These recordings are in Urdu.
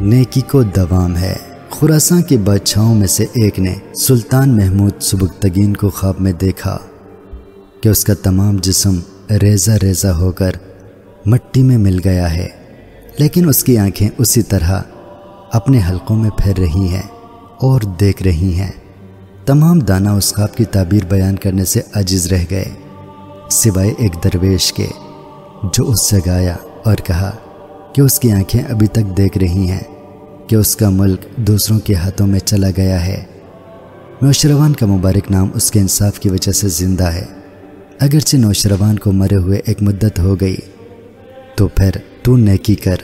نیکی کو دوام ہے۔ خوراساں کے بادشاہوں میں سے ایک نے سلطان محمود سبکتگین کو خواب میں دیکھا کہ اس کا تمام جسم ریزہ ریزہ ہو کر مٹی میں مل گیا ہے۔ لیکن اس کی آنکھیں اسی طرح اپنے حلقوں میں پھیر رہی ہیں اور دیکھ رہی ہیں۔ تمام دانہ اس خواب کی تعبیر بیان کرنے سے عجز رہ گئے، سوائے ایک درویش کے، جو اس سے گایا اور کہا کہ اس کی آنکھیں ابھی تک دیکھ رہی ہیں کہ اس کا ملک دوسروں کے ہاتھوں میں چلا گیا ہے۔ نوشروان کا مبارک نام اس کے انصاف کی وجہ سے زندہ ہے۔ اگرچہ نوشروان کو مرے ہوئے ایک مدت ہو گئی، تو پھر تو نیکی کر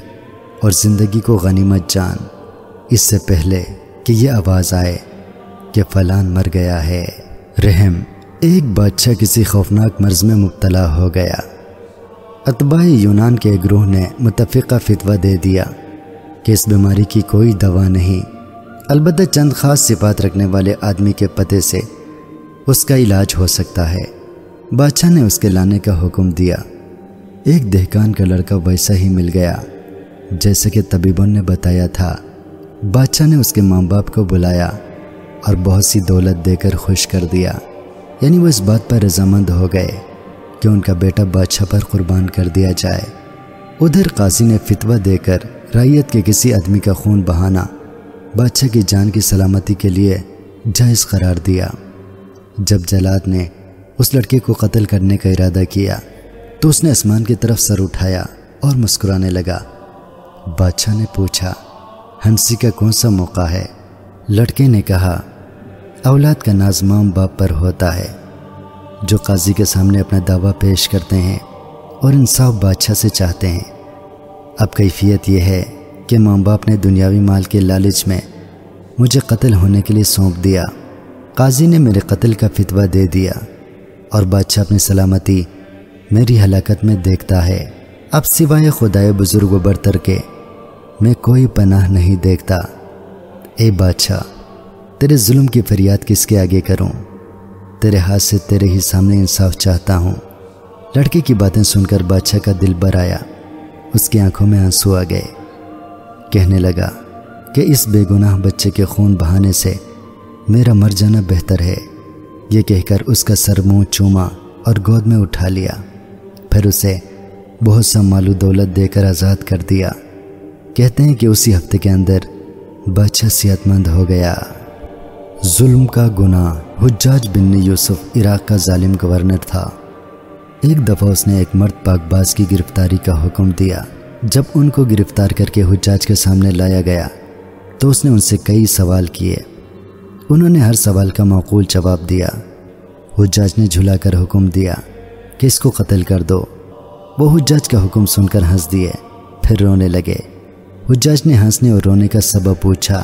اور زندگی کو غنیمت جان۔ اس سے پہلے کہ یہ آواز آئے کہ فلان مر گیا ہے۔ رحم، ایک بادشاہ کسی خوفناک مرض میں مبتلا ہو گیا۔ اتباع یونان کے گروہ نے متفقہ فتوہ دے دیا کہ اس بیماری کی کوئی دوا نہیں۔ البتہ چند خاص صفات رکھنے والے آدمی کے پتے سے اس کا علاج ہو سکتا ہے۔ بادشاہ نے اس کے لانے کا حکم دیا۔ ایک دہکان کا لڑکا ویسا ہی مل گیا جیسے کہ طبیبوں نے بتایا تھا۔ بادشاہ نے اس کے ماں باپ کو بلایا اور بہت سی دولت دے کر خوش کر دیا۔ یعنی وہ اس بات پر رضامند ہو گئے۔ کہ ان کا بیٹا بادشاہ پر قربان کر دیا جائے۔ ادھر قاضی نے فتوہ دے کر رائیت کے کسی آدمی کا خون بہانا بادشاہ کی جان کی سلامتی کے لیے جائز قرار دیا۔ جب جلاد نے اس لڑکے کو قتل کرنے کا ارادہ کیا تو اس نے اسمان کی طرف سر اٹھایا اور مسکرانے لگا۔ بادشاہ نے پوچھا، ہنسی کا کون سا موقع ہے؟ لڑکے نے کہا، اولاد کا نازمام باپ پر ہوتا ہے۔ جو قاضی کے سامنے اپنا دعویٰ پیش کرتے ہیں اور انصاف بادشاہ سے چاہتے ہیں۔ اب کیفیت یہ ہے کہ ماں باپ نے دنیاوی مال کے لالچ میں مجھے قتل ہونے کے لیے سونپ دیا۔ قاضی نے میرے قتل کا فتوہ دے دیا اور بادشاہ اپنی سلامتی میری ہلاکت میں دیکھتا ہے۔ اب سوائے خدائے بزرگ و برتر کے میں کوئی پناہ نہیں دیکھتا۔ اے بادشاہ، تیرے ظلم کی فریاد کس کے آگے کروں؟ تیرے ہاتھ سے تیرے ہی سامنے انصاف چاہتا ہوں۔ لڑکے کی باتیں سن کر بادشاہ کا دل بر آیا اس کی آنکھوں میں آنسو آ گئے۔ کہنے لگا کہ اس بے گناہ بچے کے خون بہانے سے میرا مر جانا بہتر ہے۔ یہ کہہ کر اس کا سر منہ چوما اور گود میں اٹھا لیا۔ پھر اسے بہت سا مالو دولت دے کر آزاد کر دیا۔ کہتے ہیں کہ اسی ہفتے کے اندر بادشاہ صحت مند ہو گیا۔ ظلم کا گناہ حجاج بن یوسف عراق کا ظالم گورنر تھا۔ ایک دفعہ اس نے ایک مرد پاک باز کی گرفتاری کا حکم دیا۔ جب ان کو گرفتار کر کے حجاج کے سامنے لایا گیا، تو اس نے ان سے کئی سوال کیے۔ انہوں نے ہر سوال کا معقول جواب دیا۔ حجاج نے جھلا کر حکم دیا کہ اس کو قتل کر دو۔ وہ حجاج کا حکم سن کر ہنس دیے، پھر رونے لگے۔ حجاج نے ہنسنے اور رونے کا سبب پوچھا۔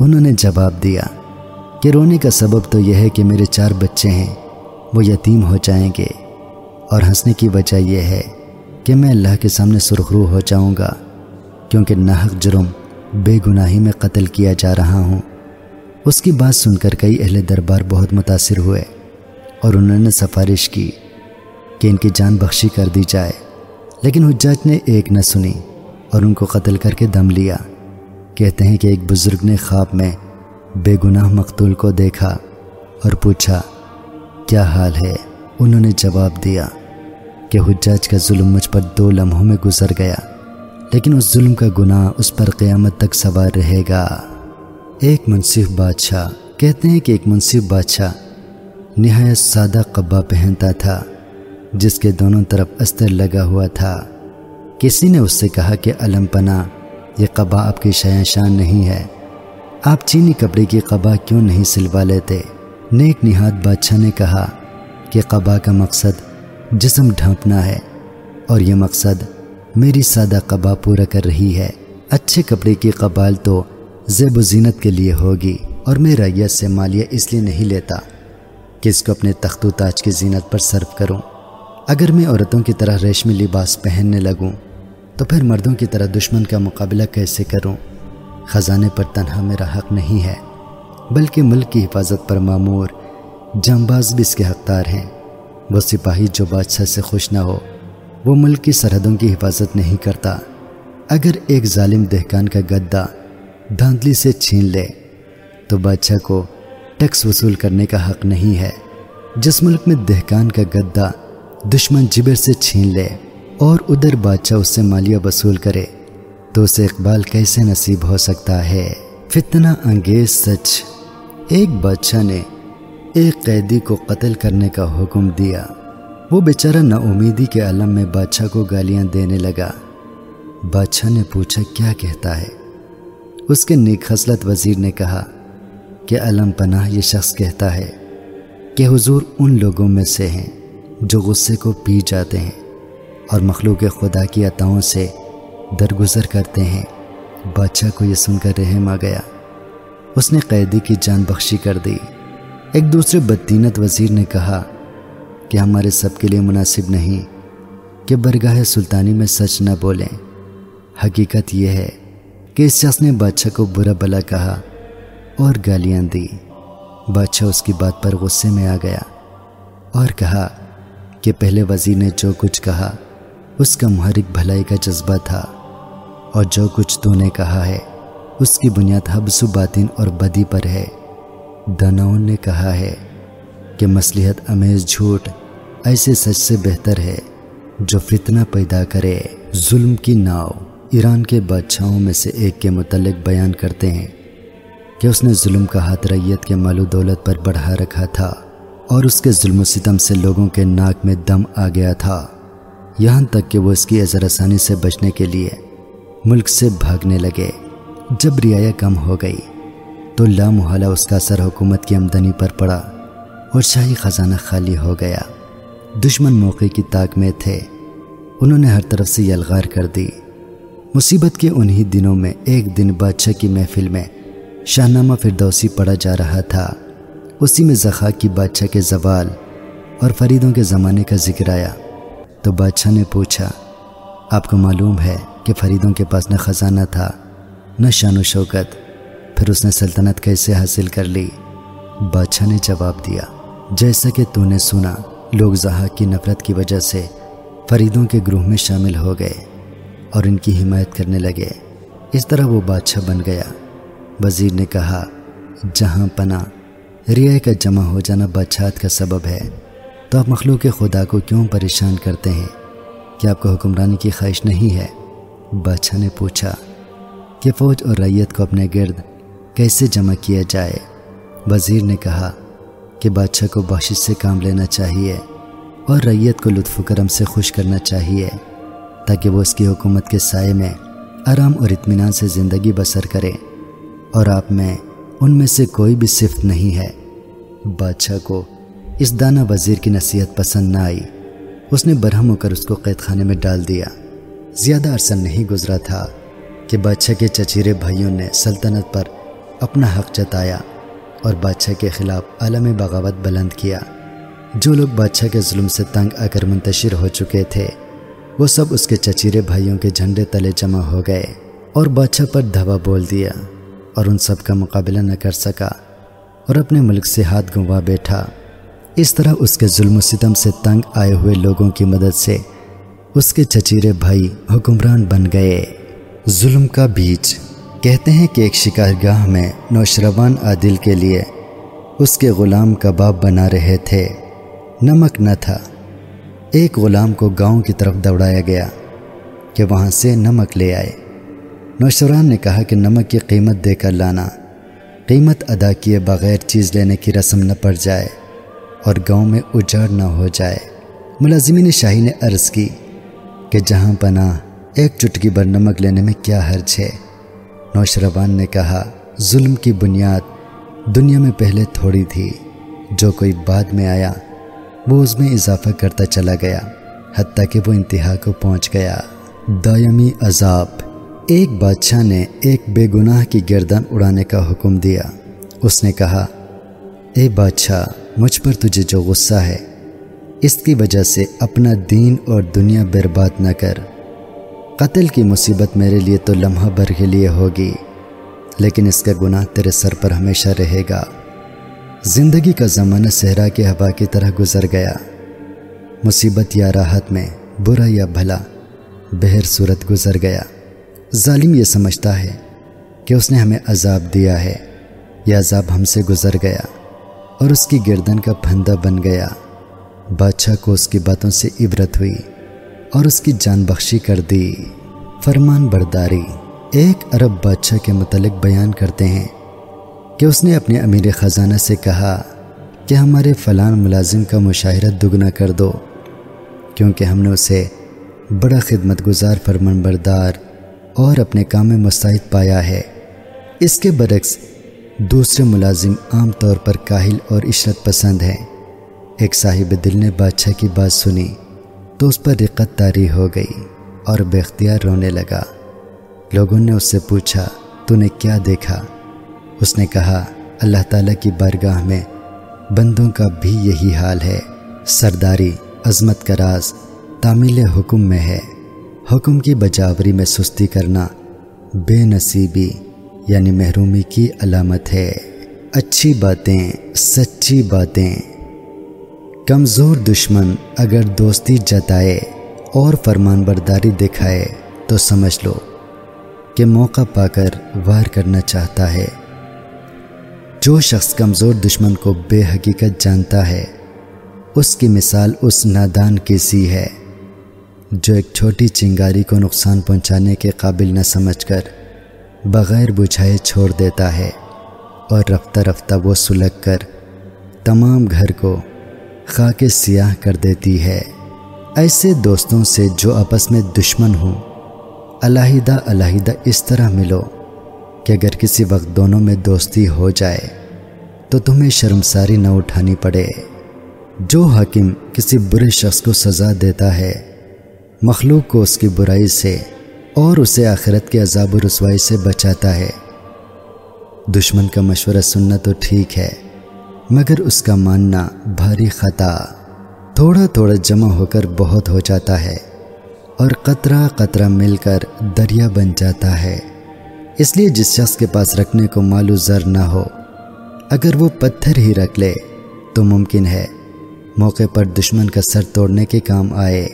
انہوں نے جواب دیا کہ رونے کا سبب تو یہ ہے کہ میرے چار بچے ہیں، وہ یتیم ہو جائیں گے۔ اور ہنسنے کی وجہ یہ ہے کہ میں اللہ کے سامنے سرخرو ہو جاؤں گا، کیونکہ ناحق جرم بے گناہی میں قتل کیا جا رہا ہوں۔ اس کی بات سن کر کئی اہل دربار بہت متاثر ہوئے اور انہوں نے سفارش کی کہ ان کی جان بخشی کر دی جائے۔ لیکن حجاج نے ایک نہ سنی اور ان کو قتل کر کے دم لیا۔ کہتے ہیں کہ ایک بزرگ نے خواب میں بے گناہ مقتول کو دیکھا اور پوچھا، کیا حال ہے؟ انہوں نے جواب دیا کہ حجاج کا ظلم مجھ پر دو لمحوں میں گزر گیا، لیکن اس ظلم کا گناہ اس پر قیامت تک سوار رہے گا۔ ایک منصف بادشاہ، کہتے ہیں کہ ایک منصف بادشاہ نہایت سادہ قبا پہنتا تھا، جس کے دونوں طرف استر لگا ہوا تھا۔ کسی نے اس سے کہا کہ علم پنا یہ قبا آپ کی شاع شان نہیں ہے۔ آپ چینی کپڑے کی قبا کیوں نہیں سلوا لیتے؟ نیک نہاد بادشاہ نے کہا کہ قبا کا مقصد جسم ڈھانپنا ہے اور یہ مقصد میری سادہ قبا پورا کر رہی ہے۔ اچھے کپڑے کی قبال تو زیب و زینت کے لیے ہوگی اور میں ریت سے مالیہ اس لیے نہیں لیتا کہ اس کو اپنے تخت و تاج کی زینت پر صرف کروں۔ اگر میں عورتوں کی طرح ریشمی لباس پہننے لگوں تو پھر مردوں کی طرح دشمن کا مقابلہ کیسے کروں؟ خزانے پر تنہا میرا حق نہیں ہے، بلکہ ملک کی حفاظت پر معمور جامباز بھی اس کے حقدار ہیں۔ وہ سپاہی جو بادشاہ سے خوش نہ ہو، وہ ملک کی سرحدوں کی حفاظت نہیں کرتا۔ اگر ایک ظالم دہکان کا گدا دھاندلی سے چھین لے، تو بادشاہ کو ٹیکس وصول کرنے کا حق نہیں ہے۔ جس ملک میں دہکان کا گدا دشمن جبر سے چھین لے اور ادھر بادشاہ اس سے مالیہ وصول کرے تو اسے اقبال کیسے نصیب ہو سکتا ہے؟ فتنہ انگیز سچ۔ ایک بادشاہ نے ایک قیدی کو قتل کرنے کا حکم دیا۔ وہ بیچارہ نا امیدی کے علم میں بادشاہ کو گالیاں دینے لگا۔ بادشاہ نے پوچھا، کیا کہتا ہے؟ اس کے نیک خصلت وزیر نے کہا کہ علم پناہ یہ شخص کہتا ہے کہ حضور ان لوگوں میں سے ہیں جو غصے کو پی جاتے ہیں اور مخلوق خدا کی عطاؤں سے درگزر کرتے ہیں۔ بادشاہ کو یہ سن کر رحم آ گیا۔ اس نے قیدی کی جان بخشی کر دی۔ ایک دوسرے بدینت وزیر نے کہا کہ ہمارے سب کے لیے مناسب نہیں کہ برگاہ سلطانی میں سچ نہ بولیں۔ حقیقت یہ ہے کہ اس شخص نے بادشاہ کو برا بلا کہا اور گالیاں دی بادشاہ اس کی بات پر غصے میں آ گیا اور کہا کہ پہلے وزیر نے جو کچھ کہا، اس کا محرک بھلائی کا جذبہ تھا۔ اور جو کچھ تو نے کہا ہے، اس کی بنیاد حبس و باطن اور بدی پر ہے۔ دناؤں نے کہا ہے کہ مصلیحت امیز جھوٹ ایسے سچ سے بہتر ہے جو فتنہ پیدا کرے۔ ظلم کی ناؤ ایران کے بادشاہوں میں سے ایک کے متعلق بیان کرتے ہیں کہ اس نے ظلم کا ہاتھ ریت کے مال و دولت پر بڑھا رکھا تھا اور اس کے ظلم و ستم سے لوگوں کے ناک میں دم آ گیا تھا۔ یہاں تک کہ وہ اس کی اظہر آسانی سے بچنے کے لیے ملک سے بھاگنے لگے۔ جب رعایا کم ہو گئی تو لامحالہ اس کا اثر حکومت کی آمدنی پر پڑا اور شاہی خزانہ خالی ہو گیا۔ دشمن موقع کی طاق میں تھے۔ انہوں نے ہر طرف سے یلغار کر دی۔ مصیبت کے انہی دنوں میں ایک دن بادشاہ کی محفل میں شاہنامہ فردوسی پڑھا جا رہا تھا۔ اسی میں زخا کی بادشاہ کے زوال اور فریدوں کے زمانے کا ذکر آیا۔ تو بادشاہ نے پوچھا آپ کو معلوم ہے کہ فریدوں کے پاس نہ خزانہ تھا، نہ شان و شوکت۔ پھر اس نے سلطنت کیسے حاصل کر لی؟ بادشاہ نے جواب دیا، جیسا کہ تو نے سنا، لوگ زہا کی نفرت کی وجہ سے فریدوں کے گروہ میں شامل ہو گئے اور ان کی حمایت کرنے لگے۔ اس طرح وہ بادشاہ بن گیا۔ وزیر نے کہا، جہاں پناہ ریا کا جمع ہو جانا بادشاہت کا سبب ہے۔ تو آپ مخلوق خدا کو کیوں پریشان کرتے ہیں؟ کہ آپ کو حکمرانی کی خواہش نہیں ہے۔ بادشاہ نے پوچھا کہ فوج اور ریت کو اپنے گرد کیسے جمع کیا جائے؟ وزیر نے کہا کہ بادشاہ کو بخشش سے کام لینا چاہیے اور ریت کو لطف و کرم سے خوش کرنا چاہیے تاکہ وہ اس کی حکومت کے سائے میں آرام اور اطمینان سے زندگی بسر کرے اور آپ میں ان میں سے کوئی بھی صفت نہیں ہے۔ بادشاہ کو اس دانہ وزیر کی نصیحت پسند نہ آئی۔ اس نے برہم ہو کر اس کو قید خانے میں ڈال دیا۔ زیادہ عرصہ نہیں گزرا تھا کہ بادشاہ کے چچیرے بھائیوں نے سلطنت پر اپنا حق جتایا اور بادشاہ کے خلاف عالم بغاوت بلند کیا۔ جو لوگ بادشاہ کے ظلم سے تنگ آ کر منتشر ہو چکے تھے، وہ سب اس کے چچیرے بھائیوں کے جھنڈے تلے جمع ہو گئے اور بادشاہ پر دھوا بول دیا اور ان سب کا مقابلہ نہ کر سکا اور اپنے ملک سے ہاتھ گنوا بیٹھا۔ اس طرح اس کے ظلم و ستم سے تنگ آئے ہوئے لوگوں کی مدد سے اس کے چچیرے بھائی حکمران بن گئے۔ ظلم کا بیج۔ کہتے ہیں کہ ایک شکار گاہ میں نوشروان عادل کے لیے اس کے غلام کباب بنا رہے تھے۔ نمک نہ تھا۔ ایک غلام کو گاؤں کی طرف دوڑایا گیا کہ وہاں سے نمک لے آئے۔ نوشران نے کہا کہ نمک کی قیمت دے کر لانا۔ قیمت ادا کیے بغیر چیز لینے کی رسم نہ پڑ جائے۔ اور گاؤں میں اجاڑ نہ ہو جائے۔ ملازمین شاہی نے عرض کی کہ جہاں پناہ ایک چٹکی بر نمک لینے میں کیا حرج ہے۔ نوشروان نے کہا، ظلم کی بنیاد دنیا میں پہلے تھوڑی تھی۔ جو کوئی بعد میں آیا، وہ اس میں اضافہ کرتا چلا گیا، حتیٰ کہ وہ انتہا کو پہنچ گیا۔ دائمی عذاب۔ ایک بادشاہ نے ایک بے گناہ کی گردن اڑانے کا حکم دیا۔ اس نے کہا، اے بادشاہ مجھ پر تجھے جو غصہ ہے، اس کی وجہ سے اپنا دین اور دنیا برباد نہ کر۔ قتل کی مصیبت میرے لیے تو لمحہ بھر کے لیے ہوگی، لیکن اس کا گناہ تیرے سر پر ہمیشہ رہے گا۔ زندگی کا زمانہ صحرا کے ہوا کی طرح گزر گیا۔ مصیبت یا راحت میں برا یا بھلا بہر صورت گزر گیا۔ ظالم یہ سمجھتا ہے کہ اس نے ہمیں عذاب دیا ہے، یہ عذاب ہم سے گزر گیا۔ اور اس کی گردن کا پھندا بن گیا۔ بادشاہ کو اس کی باتوں سے عبرت ہوئی اور اس کی جان بخشی کر دی۔ فرمان برداری۔ ایک عرب بادشاہ کے متعلق بیان کرتے ہیں کہ اس نے اپنے امیر خزانہ سے کہا کہ ہمارے فلان ملازم کا مشاہرہ دگنا کر دو، کیونکہ ہم نے اسے بڑا خدمت گزار فرمان بردار اور اپنے کام میں مستعد پایا ہے۔ اس کے برعکس دوسرے ملازم عام طور پر کاہل اور عشرت پسند ہیں۔ ایک صاحب دل نے بادشاہ کی بات سنی تو اس پر رقت تاری ہو گئی اور بے اختیار رونے لگا۔ لوگوں نے اس سے پوچھا، تو نے کیا دیکھا؟ اس نے کہا، اللہ تعالیٰ کی بارگاہ میں بندوں کا بھی یہی حال ہے۔ سرداری، عظمت کا راز، تعمیل حکم میں ہے۔ حکم کی بجاوری میں سستی کرنا بے نصیبی۔ یعنی محرومی کی علامت ہے۔ اچھی باتیں، سچی باتیں۔ کمزور دشمن اگر دوستی جتائے اور فرمان برداری دکھائے تو سمجھ لو کہ موقع پا کر وار کرنا چاہتا ہے۔ جو شخص کمزور دشمن کو بے حقیقت جانتا ہے، اس کی مثال اس نادان کی سی ہے، جو ایک چھوٹی چنگاری کو نقصان پہنچانے کے قابل نہ سمجھ کر۔ بغیر بجھائے چھوڑ دیتا ہے اور رفتہ رفتہ وہ سلگ کر تمام گھر کو خاک سیاہ کر دیتی ہے۔ ایسے دوستوں سے جو آپس میں دشمن ہوں، علیحدہ علیحدہ اس طرح ملو کہ اگر کسی وقت دونوں میں دوستی ہو جائے تو تمہیں شرمساری نہ اٹھانی پڑے۔ جو حاکم کسی برے شخص کو سزا دیتا ہے، مخلوق کو اس کی برائی سے اور اسے آخرت کے عذاب و رسوائی سے بچاتا ہے۔ دشمن کا مشورہ سننا تو ٹھیک ہے، مگر اس کا ماننا بھاری خطا۔ تھوڑا تھوڑا جمع ہو کر بہت ہو جاتا ہے اور قطرہ قطرہ مل کر دریا بن جاتا ہے۔ اس لیے جس شخص کے پاس رکھنے کو مالو زر نہ ہو، اگر وہ پتھر ہی رکھ لے تو ممکن ہے موقع پر دشمن کا سر توڑنے کے کام آئے۔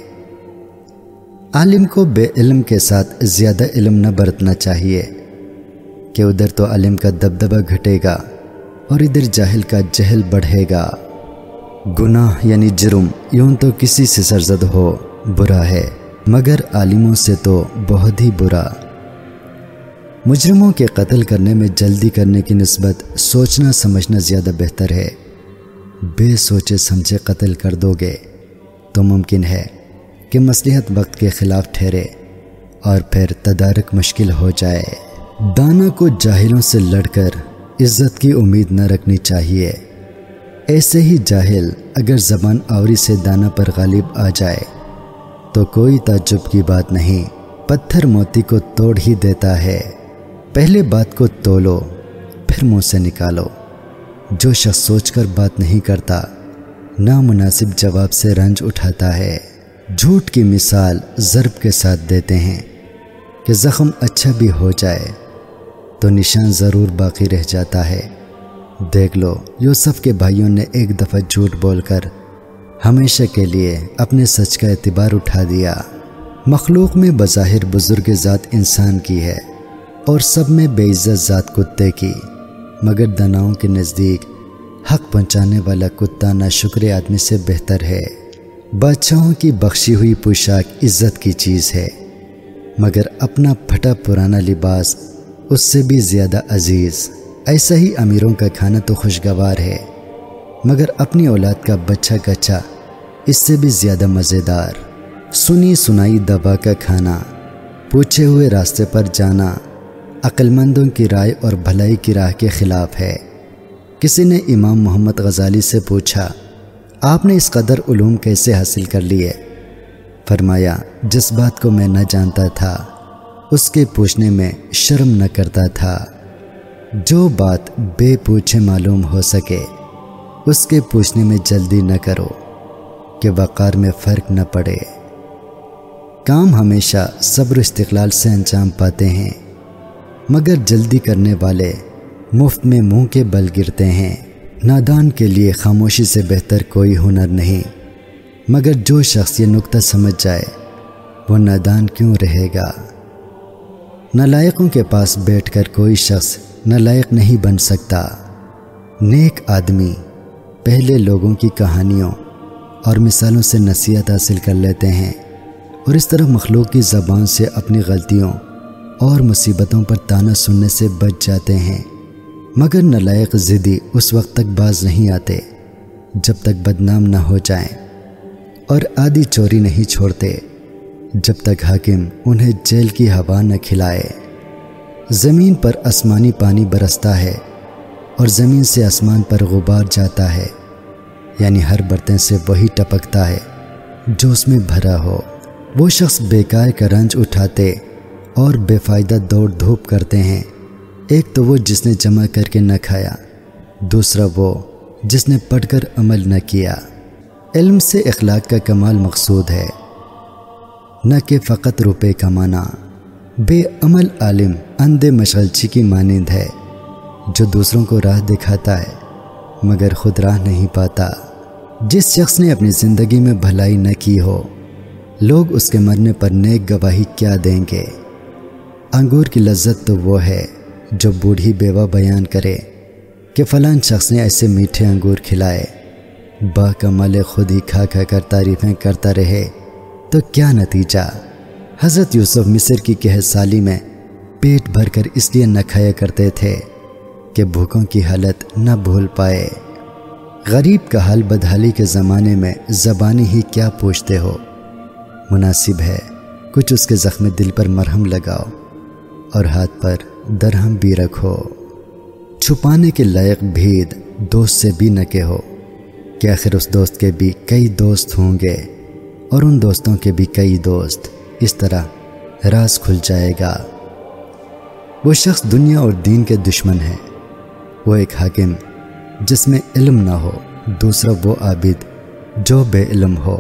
عالم کو بے علم کے ساتھ زیادہ علم نہ برتنا چاہیے کہ ادھر تو علم کا دبدبہ گھٹے گا اور ادھر جاہل کا جہل بڑھے گا۔ گناہ یعنی جرم یوں تو کسی سے سرزد ہو، برا ہے۔ مگر عالموں سے تو بہت ہی برا۔ مجرموں کے قتل کرنے میں جلدی کرنے کی نسبت سوچنا، سمجھنا زیادہ بہتر ہے۔ بے سوچے، سمجھے قتل کر دو گے تو ممکن ہے۔ کہ مصلحت وقت کے خلاف ٹھہرے اور پھر تدارک مشکل ہو جائے۔ دانا کو جاہلوں سے لڑ کر عزت کی امید نہ رکھنی چاہیے۔ ایسے ہی جاہل اگر زبان آوری سے دانا پر غالب آ جائے، تو کوئی تعجب کی بات نہیں۔ پتھر موتی کو توڑ ہی دیتا ہے۔ پہلے بات کو تولو، پھر منہ سے نکالو۔ جو شخص سوچ کر بات نہیں کرتا، نامناسب جواب سے رنج اٹھاتا ہے۔ جھوٹ کی مثال ضرب کے ساتھ دیتے ہیں کہ زخم اچھا بھی ہو جائے تو نشان ضرور باقی رہ جاتا ہے۔ دیکھ لو، یوسف کے بھائیوں نے ایک دفعہ جھوٹ بول کر ہمیشہ کے لیے اپنے سچ کا اعتبار اٹھا دیا۔ مخلوق میں بظاہر بزرگ ذات انسان کی ہے اور سب میں بے عزت ذات کتے کی۔ مگر دناؤں کے نزدیک حق پہنچانے والا کتا نہ شکر آدمی سے بہتر ہے۔ بادشاہوں کی بخشی ہوئی پوشاک عزت کی چیز ہے، مگر اپنا پھٹا پرانا لباس اس سے بھی زیادہ عزیز۔ ایسا ہی امیروں کا کھانا تو خوشگوار ہے، مگر اپنی اولاد کا بچہ کچا اس سے بھی زیادہ مزیدار۔ سنی سنائی دبا کا کھانا، پوچھے ہوئے راستے پر جانا عقلمندوں کی رائے اور بھلائی کی راہ کے خلاف ہے۔ کسی نے امام محمد غزالی سے پوچھا آپ نے اس قدر علوم کیسے حاصل کر لیے؟ فرمایا، جس بات کو میں نہ جانتا تھا، اس کے پوچھنے میں شرم نہ کرتا تھا۔ جو بات بے پوچھے معلوم ہو سکے، اس کے پوچھنے میں جلدی نہ کرو کہ وقار میں فرق نہ پڑے۔ کام ہمیشہ صبر استقلال سے انجام پاتے ہیں، مگر جلدی کرنے والے مفت میں منہ کے بل گرتے ہیں۔ نادان کے لیے خاموشی سے بہتر کوئی ہنر نہیں۔ مگر جو شخص یہ نقطہ سمجھ جائے، وہ نادان کیوں رہے گا؟ نالائقوں کے پاس بیٹھ کر کوئی شخص نالائق نہیں بن سکتا۔ نیک آدمی پہلے لوگوں کی کہانیوں اور مثالوں سے نصیحت حاصل کر لیتے ہیں اور اس طرح مخلوق کی زبان سے اپنی غلطیوں اور مصیبتوں پر تانا سننے سے بچ جاتے ہیں۔ مگر نلائق ضدی اس وقت تک باز نہیں آتے، جب تک بدنام نہ ہو جائیں اور آدھی چوری نہیں چھوڑتے، جب تک حاکم انہیں جیل کی ہوا نہ کھلائے۔ زمین پر آسمانی پانی برستا ہے اور زمین سے آسمان پر غبار جاتا ہے یعنی ہر برتن سے وہی ٹپکتا ہے جو اس میں بھرا ہو۔ وہ شخص بیکار کا رنج اٹھاتے اور بے فائدہ دوڑ دھوپ کرتے ہیں۔ ایک تو وہ جس نے جمع کر کے نہ کھایا، دوسرا وہ جس نے پڑھ کر عمل نہ کیا۔ علم سے اخلاق کا کمال مقصود ہے، نہ کہ فقط روپے کمانا بے عمل عالم اندھے مشغلچی کی مانند ہے، جو دوسروں کو راہ دکھاتا ہے، مگر خود راہ نہیں پاتا۔ جس شخص نے اپنی زندگی میں بھلائی نہ کی ہو، لوگ اس کے مرنے پر نیک گواہی کیا دیں گے۔ انگور کی لذت تو وہ ہے۔ جو بوڑھی بیوہ بیان کرے کہ فلان شخص نے ایسے میٹھے انگور کھلائے با کمال خود ہی کھا کھا کر تعریفیں کرتا رہے، تو کیا نتیجہ؟ حضرت یوسف مصر کی کہ سالی میں پیٹ بھر کر اس لیے نہ کھایا کرتے تھے کہ بھوکوں کی حالت نہ بھول پائے۔ غریب کا حال بدحالی کے زمانے میں زبانی ہی کیا پوچھتے ہو؟ مناسب ہے، کچھ اس کے زخم دل پر مرہم لگاؤ اور ہاتھ پر درہم بھی رکھو۔ چھپانے کے لائق بھید دوست سے بھی نہ کہو کہ آخر اس دوست کے بھی کئی دوست ہوں گے اور ان دوستوں کے بھی کئی دوست اس طرح راز کھل جائے گا۔ وہ شخص دنیا اور دین کے دشمن ہے۔ وہ ایک حاکم جس میں علم نہ ہو، دوسرا وہ عابد جو بے علم ہو۔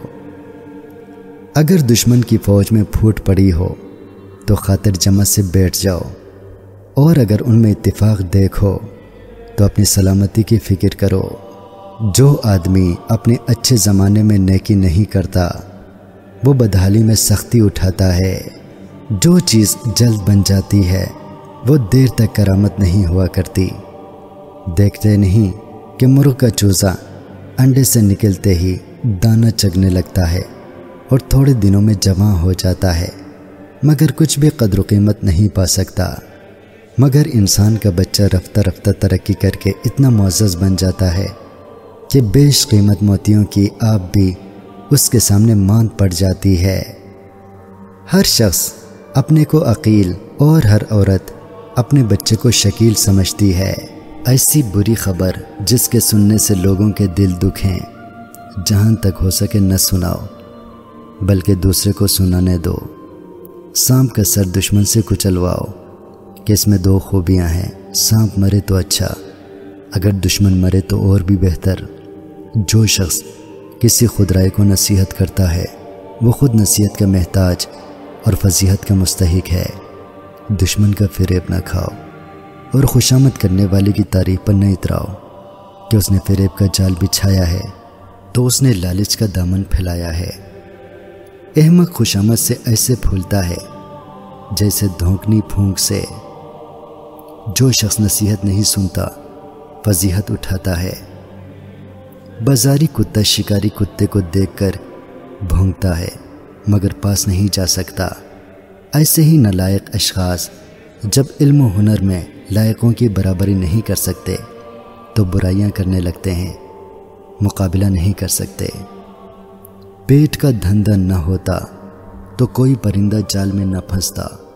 اگر دشمن کی فوج میں پھوٹ پڑی ہو تو خاطر جمع سے بیٹھ جاؤ۔ اور اگر ان میں اتفاق دیکھو، تو اپنی سلامتی کی فکر کرو۔ جو آدمی اپنے اچھے زمانے میں نیکی نہیں کرتا، وہ بدحالی میں سختی اٹھاتا ہے۔ جو چیز جلد بن جاتی ہے، وہ دیر تک کرامت نہیں ہوا کرتی۔ دیکھتے نہیں کہ مرغ کا چوزا انڈے سے نکلتے ہی دانہ چگنے لگتا ہے اور تھوڑے دنوں میں جمع ہو جاتا ہے، مگر کچھ بھی قدر و قیمت نہیں پا سکتا۔ مگر انسان کا بچہ رفتہ رفتہ ترقی کر کے اتنا معزز بن جاتا ہے کہ بیش قیمت موتیوں کی آپ بھی اس کے سامنے مان پڑ جاتی ہے۔ ہر شخص اپنے کو عقیل اور ہر عورت اپنے بچے کو شکیل سمجھتی ہے۔ ایسی بری خبر جس کے سننے سے لوگوں کے دل دکھیں جہاں تک ہو سکے نہ سناؤ، بلکہ دوسرے کو سنانے دو۔ سانپ کا سر دشمن سے کچلواؤ۔ کہ اس میں دو خوبیاں ہیں۔ سانپ مرے تو اچھا اگر دشمن مرے تو اور بھی بہتر۔ جو شخص کسی خود رائے کو نصیحت کرتا ہے، وہ خود نصیحت کا محتاج اور فضیحت کا مستحق ہے۔ دشمن کا فریب نہ کھاؤ اور خوشامد کرنے والے کی تعریف پر نہ اتراؤ کہ اس نے فریب کا جال بچھایا ہے۔ تو اس نے لالچ کا دامن پھیلایا ہے۔ احمد خوشامد سے ایسے پھولتا ہے جیسے دھونکنی پھونک سے۔ جو شخص نصیحت نہیں سنتا، فضیحت اٹھاتا ہے۔ بازاری کتا شکاری کتے کو دیکھ کر بھونگتا ہے، مگر پاس نہیں جا سکتا۔ ایسے ہی نالائق اشخاص، جب علم و ہنر میں لائقوں کی برابری نہیں کر سکتے، تو برائیاں کرنے لگتے ہیں، مقابلہ نہیں کر سکتے۔ پیٹ کا دھندہ نہ ہوتا، تو کوئی پرندہ جال میں نہ پھنستا۔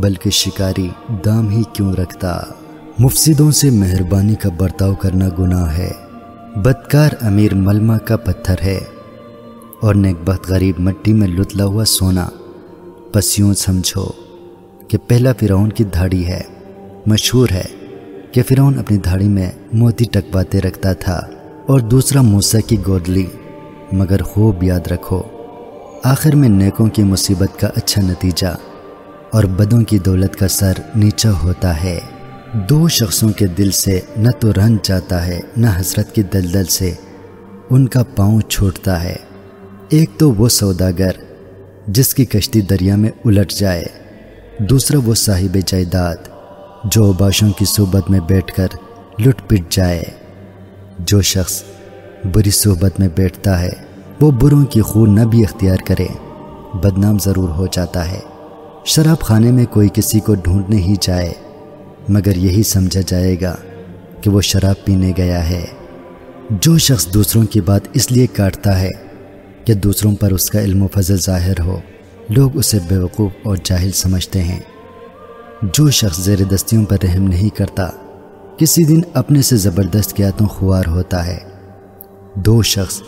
بلکہ شکاری دام ہی کیوں رکھتا؟ مفسدوں سے مہربانی کا برتاؤ کرنا گناہ ہے۔ بدکار امیر ملما کا پتھر ہے۔ اور نیک بخت غریب مٹی میں لتلا ہوا سونا۔ پسیوں سمجھو کہ پہلا فرعون کی دھاڑی ہے۔ مشہور ہے کہ فرعون اپنی دھاڑی میں موتی ٹکواتے رکھتا تھا اور دوسرا موسیٰ کی گودلی۔ مگر خوب یاد رکھو، آخر میں نیکوں کی مصیبت کا اچھا نتیجہ۔ اور بدوں کی دولت کا سر نیچا ہوتا ہے۔ دو شخصوں کے دل سے نہ تو رن جاتا ہے، نہ حسرت کی دلدل سے ان کا پاؤں چھوٹتا ہے۔ ایک تو وہ سوداگر جس کی کشتی دریا میں الٹ جائے، دوسرا وہ صاحب جائیداد جو باشوں کی صحبت میں بیٹھ کر لٹ پٹ جائے۔ جو شخص بری صحبت میں بیٹھتا ہے، وہ بروں کی خون نہ بھی اختیار کرے، بدنام ضرور ہو جاتا ہے۔ شراب خانے میں کوئی کسی کو ڈھونڈنے ہی جائے، مگر یہی سمجھا جائے گا کہ وہ شراب پینے گیا ہے۔ جو شخص دوسروں کی بات اس لیے کاٹتا ہے کہ دوسروں پر اس کا علم و فضل ظاہر ہو، لوگ اسے بیوقوف اور جاہل سمجھتے ہیں۔ جو شخص زیر دستیوں پر رحم نہیں کرتا، کسی دن اپنے سے زبردست کیا تو خوار ہوتا ہے۔ دو شخص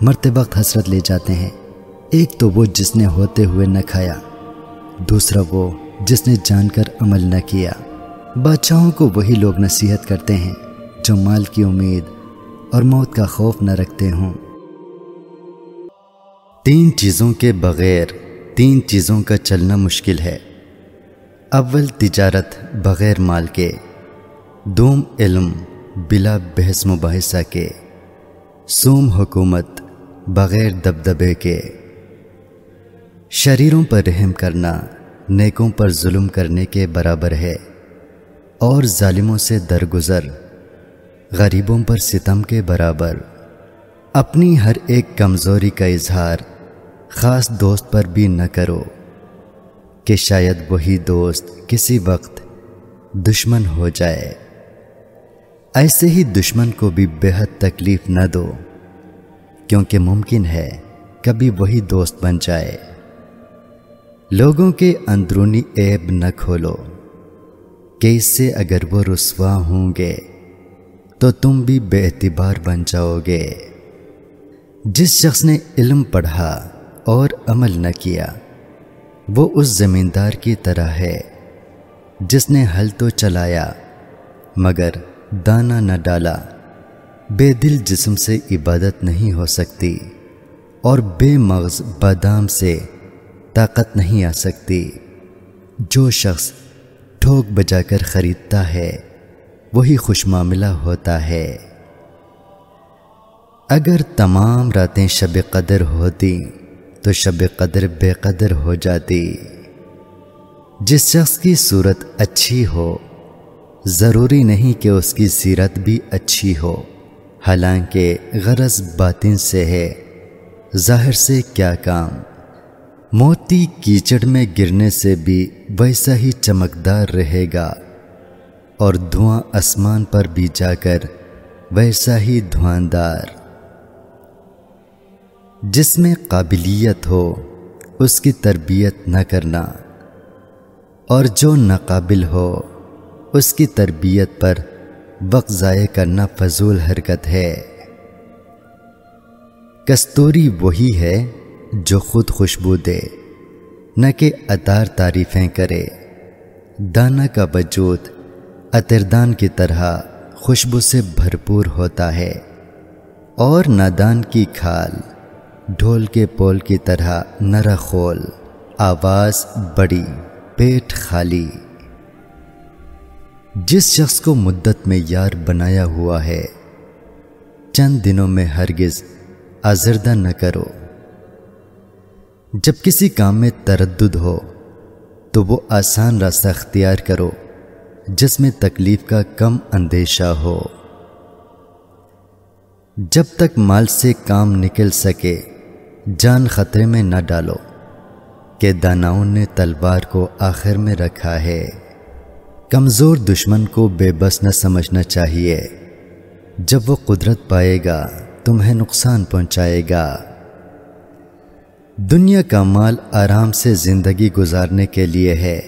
مرتے وقت حسرت لے جاتے ہیں، ایک تو وہ جس نے ہوتے ہوئے نہ کھایا۔ دوسرا وہ جس نے جان کر عمل نہ کیا۔ بادشاہوں کو وہی لوگ نصیحت کرتے ہیں جو مال کی امید اور موت کا خوف نہ رکھتے ہوں۔ تین چیزوں کے بغیر تین چیزوں کا چلنا مشکل ہے۔ اول، تجارت بغیر مال کے۔ دوم، علم بلا بحث مباحثہ کے۔ سوم، حکومت بغیر دبدبے کے۔ شریروں پر رحم کرنا نیکوں پر ظلم کرنے کے برابر ہے اور ظالموں سے درگزر، غریبوں پر ستم کے برابر۔ اپنی ہر ایک کمزوری کا اظہار خاص دوست پر بھی نہ کرو، کہ شاید وہی دوست کسی وقت دشمن ہو جائے۔ ایسے ہی دشمن کو بھی بے حد تکلیف نہ دو، کیونکہ ممکن ہے کبھی وہی دوست بن جائے۔ لوگوں کے اندرونی عیب نہ کھولو کہ اس سے اگر وہ رسوا ہوں گے تو تم بھی بے اعتبار بن جاؤ گے۔ جس شخص نے علم پڑھا اور عمل نہ کیا، وہ اس زمیندار کی طرح ہے جس نے حل تو چلایا، مگر دانہ نہ ڈالا۔ بے دل جسم سے عبادت نہیں ہو سکتی اور بے مغز بادام سے طاقت نہیں آ سکتی۔ جو شخص ٹھوک بجا کر خریدتا ہے، وہی خوش معاملہ ہوتا ہے۔ اگر تمام راتیں شب قدر ہوتی، تو شب قدر بے قدر ہو جاتی۔ جس شخص کی صورت اچھی ہو، ضروری نہیں کہ اس کی سیرت بھی اچھی ہو۔ حالانکہ غرض باطن سے ہے، ظاہر سے کیا کام؟ موتی کیچڑ میں گرنے سے بھی ویسا ہی چمکدار رہے گا اور دھواں آسمان پر بھی جا کر ویسا ہی دھواندار۔ جس میں قابلیت ہو، اس کی تربیت نہ کرنا۔ اور جو ناقابل ہو، اس کی تربیت پر وقت ضائع کرنا فضول حرکت ہے۔ کستوری وہی ہے جو خود خوشبو دے، نہ کہ اتار تعریفیں کرے۔ دانا کا وجود اتردان کی طرح خوشبو سے بھرپور ہوتا ہے۔ اور نادان کی کھال ڈھول کے پول کی طرح نرا خول، آواز بڑی، پیٹ خالی۔ جس شخص کو مدت میں یار بنایا ہوا ہے، چند دنوں میں ہرگز آزردہ نہ کرو۔ جب کسی کام میں تردد ہو، تو وہ آسان راستہ اختیار کرو جس میں تکلیف کا کم اندیشہ ہو۔ جب تک مال سے کام نکل سکے، جان خطرے میں نہ ڈالو کہ داناؤں نے تلوار کو آخر میں رکھا ہے۔ کمزور دشمن کو بے بس نہ سمجھنا چاہیے۔ جب وہ قدرت پائے گا، تمہیں نقصان پہنچائے گا۔ دنیا کا مال آرام سے زندگی گزارنے کے لیے ہے،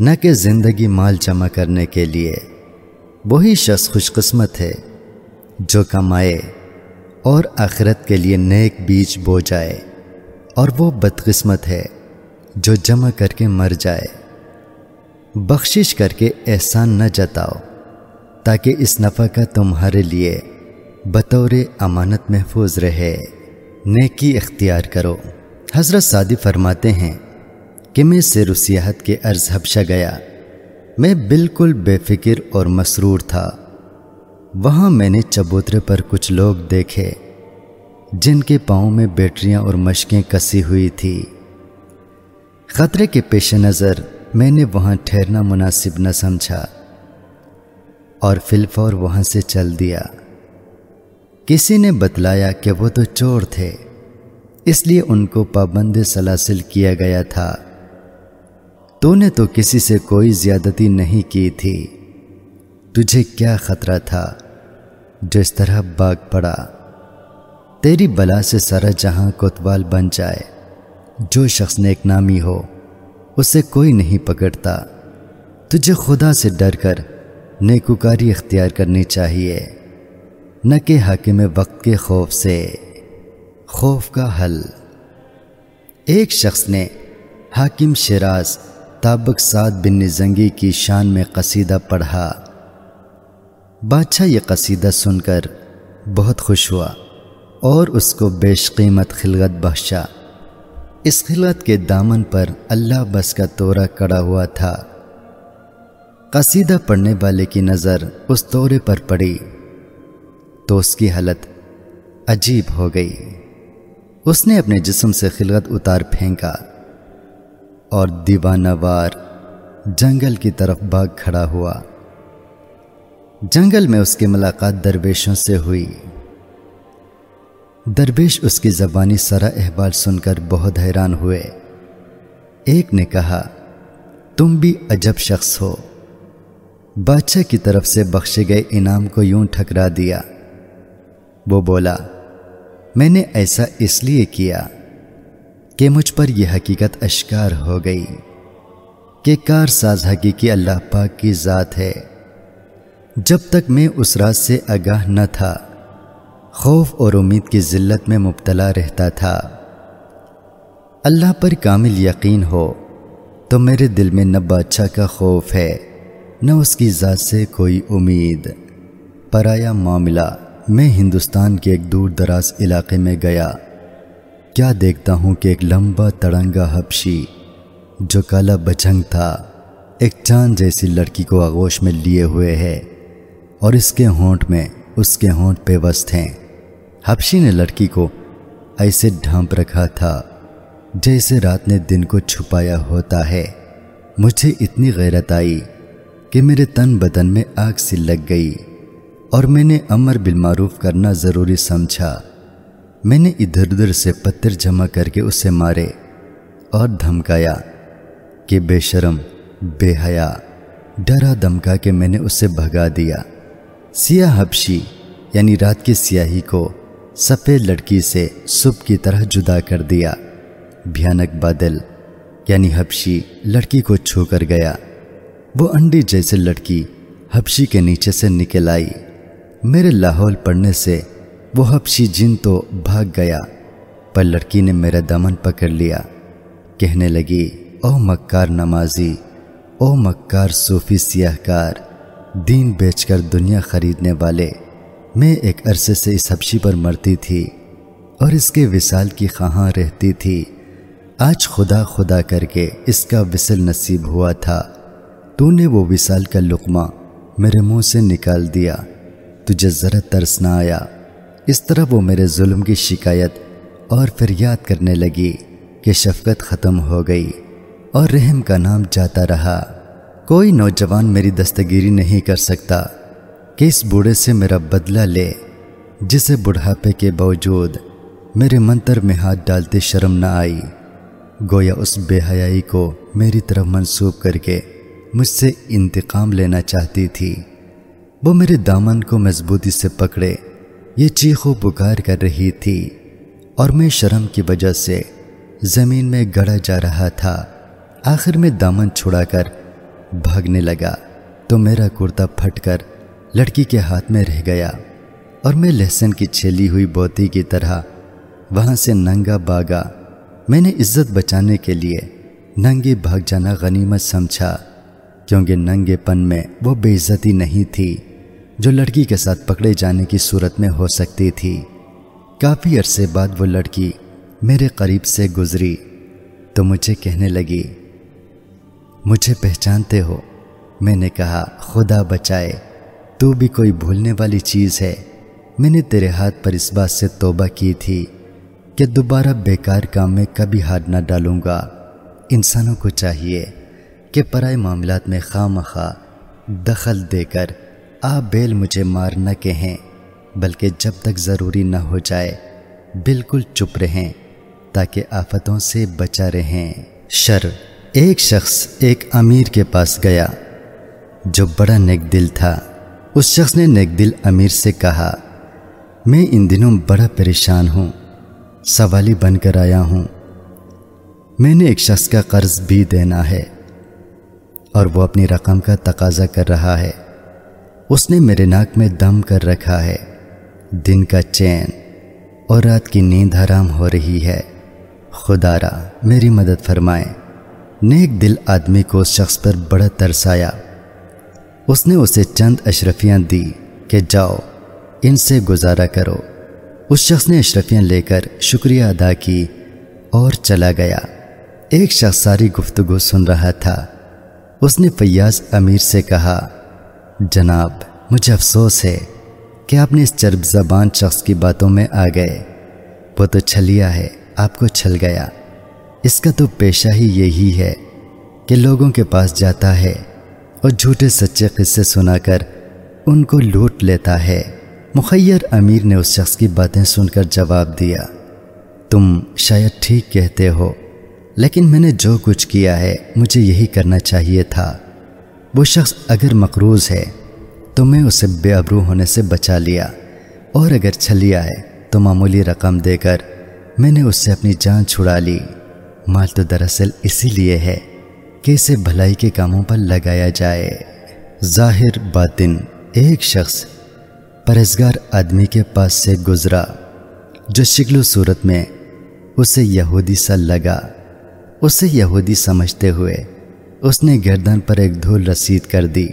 نہ کہ زندگی مال جمع کرنے کے لیے۔ وہی شخص خوش قسمت ہے جو کمائے اور آخرت کے لیے نیک بیج بو جائے۔ اور وہ بدقسمت ہے جو جمع کر کے مر جائے۔ بخشش کر کے احسان نہ جتاؤ، تاکہ اس نفع کا تمہارے لیے بطور امانت محفوظ رہے۔ نیکی اختیار کرو۔ حضرت سادی فرماتے ہیں کہ میں سیر و سیاحت کے عرض حبشہ گیا۔ میں بالکل بے فکر اور مسرور تھا۔ وہاں میں نے چبوترے پر کچھ لوگ دیکھے، جن کے پاؤں میں بیٹریاں اور مشقیں کسی ہوئی تھی۔ خطرے کے پیش نظر میں نے وہاں ٹھہرنا مناسب نہ سمجھا اور فلفور وہاں سے چل دیا۔ کسی نے بتلایا کہ وہ تو چور تھے، اس لیے ان کو پابند سلاسل کیا گیا تھا۔ تو نے تو کسی سے کوئی زیادتی نہیں کی تھی۔ تجھے کیا خطرہ تھا جو اس طرح باغ پڑا؟ تیری بلا سے سارا جہاں کوتوال بن جائے۔ جو شخص نیک نامی ہو، اسے کوئی نہیں پکڑتا۔ تجھے خدا سے ڈر کر نیکوکاری اختیار کرنی چاہیے۔ نہ کہ حاکم وقت کے خوف سے۔ خوف کا حل۔ ایک شخص نے حاکم شراز تابق سعد بن نزنگی کی شان میں قصیدہ پڑھا۔ بادشاہ یہ قصیدہ سن کر بہت خوش ہوا اور اس کو بیش قیمت خلغت بخشا۔ اس خلغت کے دامن پر اللہ بس کا تورا کڑا ہوا تھا۔ قصیدہ پڑھنے والے کی نظر اس تورے پر پڑی۔ تو اس کی حالت عجیب ہو گئی۔ اس نے اپنے جسم سے خلغت اتار پھینکا اور دیوانہ وار جنگل کی طرف بھاگ کھڑا ہوا۔ جنگل میں اس کی ملاقات درویشوں سے ہوئی۔ درویش اس کی زبانی سرا احوال سن کر بہت حیران ہوئے۔ ایک نے کہا، تم بھی عجب شخص ہو۔ بادشاہ کی طرف سے بخشے گئے انعام کو یوں ٹھکرا دیا۔ وہ بولا، میں نے ایسا اس لیے کیا کہ مجھ پر یہ حقیقت اشکار ہو گئی کہ کار ساز حقیقی اللہ پاک کی ذات ہے۔ جب تک میں اس رات سے آگاہ نہ تھا، خوف اور امید کی ذلت میں مبتلا رہتا تھا۔ اللہ پر کامل یقین ہو تو میرے دل میں نہ بادشاہ کا خوف ہے، نہ اس کی ذات سے کوئی امید۔ پرایا معاملہ۔ میں ہندوستان کے ایک دور دراز علاقے میں گیا۔ کیا دیکھتا ہوں کہ ایک لمبا تڑنگا حبشی، جو کالا بچنگ تھا، ایک چاند جیسی لڑکی کو آغوش میں لیے ہوئے ہے، اور اس کے ہونٹ میں اس کے ہونٹ پہ وسط ہیں۔ حبشی نے لڑکی کو ایسے ڈھانپ رکھا تھا، جیسے رات نے دن کو چھپایا ہوتا ہے۔ مجھے اتنی غیرت آئی کہ میرے تن بدن میں آگ سی لگ گئی۔ اور میں نے امر بالمعروف کرنا ضروری سمجھا۔ میں نے ادھر ادھر سے پتھر جمع کر کے اسے مارے اور دھمکایا کہ بے شرم، بے حیا، ڈرا دمکا کے میں نے اسے بھگا دیا۔ سیاہ حبشی یعنی رات کی سیاہی کو سفید لڑکی سے صبح کی طرح جدا کر دیا۔ بھیانک بادل یعنی حبشی، لڑکی کو چھو کر گیا۔ وہ انڈی جیسے لڑکی حبشی کے نیچے سے نکل آئی۔ میرے لاہور پڑنے سے وہ حبشی جن تو بھاگ گیا، پر لڑکی نے میرا دمن پکڑ لیا۔ کہنے لگی، او مکار نمازی، او مکار صوفی سیاہ کار دین بیچ کر دنیا خریدنے والے۔ میں ایک عرصے سے اس حبشی پر مرتی تھی اور اس کے وصال کی خواہاں رہتی تھی۔ آج خدا خدا کر کے اس کا وصل نصیب ہوا تھا۔ تو نے وہ وصال کا لقمہ میرے منہ سے نکال دیا۔ تجھے ذرا ترس نہ آیا۔ اس طرح وہ میرے ظلم کی شکایت اور پھر یاد کرنے لگی کہ شفقت ختم ہو گئی اور رحم کا نام جاتا رہا۔ کوئی نوجوان میری دستگیری نہیں کر سکتا کہ اس بوڑھے سے میرا بدلہ لے، جسے بڑھاپے کے باوجود میرے منتر میں ہاتھ ڈالتے شرم نہ آئی۔ گویا اس بے حیائی کو میری طرف منسوب کر کے مجھ سے انتقام لینا چاہتی تھی۔ وہ میرے دامن کو مضبوطی سے پکڑے۔ یہ چیخ و پکار کر رہی تھی اور میں شرم کی وجہ سے زمین میں گڑا جا رہا تھا۔ آخر میں دامن چھڑا کر بھاگنے لگا۔ تو میرا کرتا پھٹ کر لڑکی کے ہاتھ میں رہ گیا اور میں لہسن کی چھیلی ہوئی بوتی کی طرح وہاں سے ننگا باغا۔ میں نے عزت بچانے کے لیے ننگے بھاگ جانا غنیمت سمجھا، کیونکہ ننگے پن میں وہ بے عزتی نہیں تھی۔ جو لڑکی کے ساتھ پکڑے جانے کی صورت میں ہو سکتی تھی۔ کافی عرصے بعد وہ لڑکی میرے قریب سے گزری تو مجھے کہنے لگی، مجھے پہچانتے ہو۔ میں نے کہا، خدا بچائے، تو بھی کوئی بھولنے والی چیز ہے۔ میں نے تیرے ہاتھ پر اس بات سے توبہ کی تھی کہ دوبارہ بیکار کام میں کبھی ہاتھ نہ ڈالوں گا۔ انسانوں کو چاہیے کہ پرائے معاملات میں خواہ مخواہ دخل دے کر آ بیل مجھے مار نہ کہیں، بلکہ جب تک ضروری نہ ہو جائے، بالکل چپ رہیں، تاکہ آفتوں سے بچا رہیں۔ شر، ایک شخص ایک امیر کے پاس گیا، جو بڑا نیک دل تھا۔ اس شخص نے نیک دل امیر سے کہا، میں ان دنوں بڑا پریشان ہوں، سوالی بن کر آیا ہوں۔ میں نے ایک شخص کا قرض بھی دینا ہے، اور وہ اپنی رقم کا تقاضا کر رہا ہے۔ اس نے میرے ناک میں دم کر رکھا ہے۔ دن کا چین اور رات کی نیند حرام ہو رہی ہے۔ خدا را میری مدد فرمائیں۔ نیک دل آدمی کو اس شخص پر بڑا ترسایا۔ اس نے اسے چند اشرفیاں دی کہ جاؤ، ان سے گزارا کرو۔ اس شخص نے اشرفیاں لے کر شکریہ ادا کی اور چلا گیا۔ ایک شخص ساری گفتگو سن رہا تھا۔ اس نے فیاض امیر سے کہا جناب، مجھے افسوس ہے کہ آپ نے اس چرب زبان شخص کی باتوں میں آ گئے۔ وہ تو چھلیا ہے، آپ کو چھل گیا۔ اس کا تو پیشہ ہی یہی ہے کہ لوگوں کے پاس جاتا ہے اور جھوٹے سچے قصے سنا کر ان کو لوٹ لیتا ہے۔ مخیر امیر نے اس شخص کی باتیں سن کر جواب دیا، تم شاید ٹھیک کہتے ہو، لیکن میں نے جو کچھ کیا ہے، مجھے یہی کرنا چاہیے تھا۔ وہ شخص اگر مقروض ہے تو میں اسے بے ابرو ہونے سے بچا لیا اور اگر چھلیا ہے تو معمولی رقم دے کر میں نے اس سے اپنی جان چھڑا لی۔ مال تو دراصل اسی لیے ہے کہ اسے بھلائی کے کاموں پر لگایا جائے۔ ظاہر باطن ایک شخص پرہزگار آدمی کے پاس سے گزرا جو شکل و صورت میں اسے یہودی سا لگا۔ اسے یہودی سمجھتے ہوئے اس نے گردن پر ایک دھول رسید کر دی،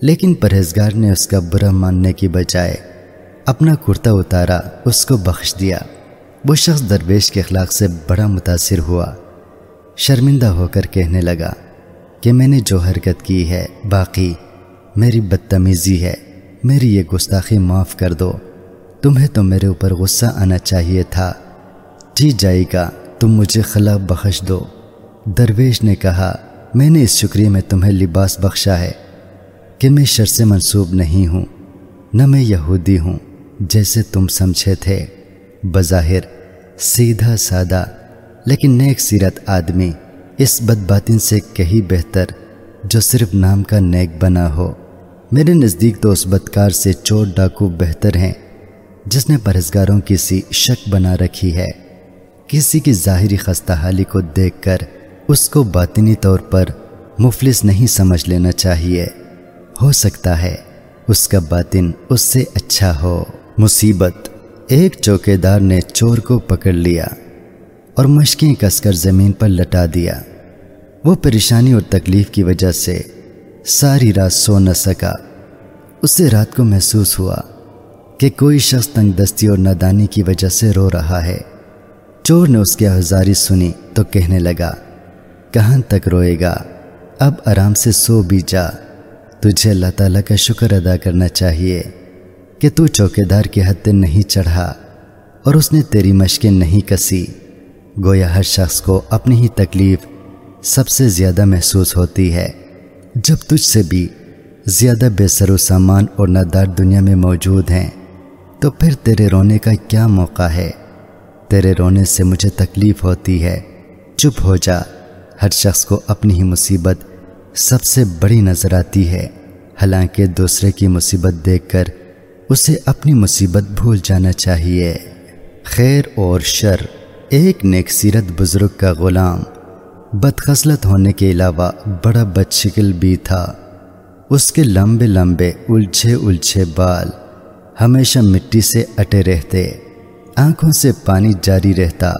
لیکن پرہیزگار نے اس کا برا ماننے کی بجائے اپنا کرتا اتارا، اس کو بخش دیا۔ وہ شخص درویش کے اخلاق سے بڑا متاثر ہوا۔ شرمندہ ہو کر کہنے لگا کہ میں نے جو حرکت کی ہے، باقی میری بدتمیزی ہے۔ میری یہ گستاخی معاف کر دو۔ تمہیں تو میرے اوپر غصہ آنا چاہیے تھا۔ جی جائے گا تم مجھے خلا بخش دو۔ درویش نے کہا میں نے اس شکریہ میں تمہیں لباس بخشا ہے کہ میں شر سے منسوب نہیں ہوں، نہ میں یہودی ہوں جیسے تم سمجھے تھے۔ بظاہر، سیدھا سادہ، لیکن نیک سیرت آدمی اس بد باطن سے کہیں بہتر جو صرف نام کا نیک بنا ہو۔ میرے نزدیک تو اس بدکار سے چور ڈاکو بہتر ہیں جس نے پرہزگاروں کی سی شک بنا رکھی ہے۔ کسی کی ظاہری خستہ حالی کو دیکھ کر اس کو باطنی طور پر مفلس نہیں سمجھ لینا چاہیے۔ ہو سکتا ہے اس کا باطن اس سے اچھا ہو۔ مصیبت۔ ایک چوکے دار نے چور کو پکڑ لیا اور مشقیں کس کر زمین پر لٹا دیا۔ وہ پریشانی اور تکلیف کی وجہ سے ساری رات سو نہ سکا۔ اسے رات کو محسوس ہوا کہ کوئی شخص تنگ دستی اور نادانی کی وجہ سے رو رہا ہے۔ چور نے اس کی ہزاری سنی تو کہنے لگا کہاں تک روئے گا؟ اب آرام سے سو بھی جا۔ تجھے اللہ تعالیٰ کا شکر ادا کرنا چاہیے کہ تو چوکے دار کی حد نہیں چڑھا اور اس نے تیری مشقیں نہیں کسی۔ گویا ہر شخص کو اپنی ہی تکلیف سب سے زیادہ محسوس ہوتی ہے۔ جب تجھ سے بھی زیادہ بے سر و سامان اور نادار دنیا میں موجود ہیں، تو پھر تیرے رونے کا کیا موقع ہے؟ تیرے رونے سے مجھے تکلیف ہوتی ہے۔ چپ ہو جا۔ ہر شخص کو اپنی ہی مصیبت سب سے بڑی نظر آتی ہے۔ حالانکہ دوسرے کی مصیبت دیکھ کر اسے اپنی مصیبت بھول جانا چاہیے۔ خیر اور شر، ایک نیک سیرت بزرگ کا غلام۔ بدخصلت ہونے کے علاوہ بڑا بد شکل بھی تھا۔ اس کے لمبے لمبے الجھے الجھے بال ہمیشہ مٹی سے اٹے رہتے۔ آنکھوں سے پانی جاری رہتا۔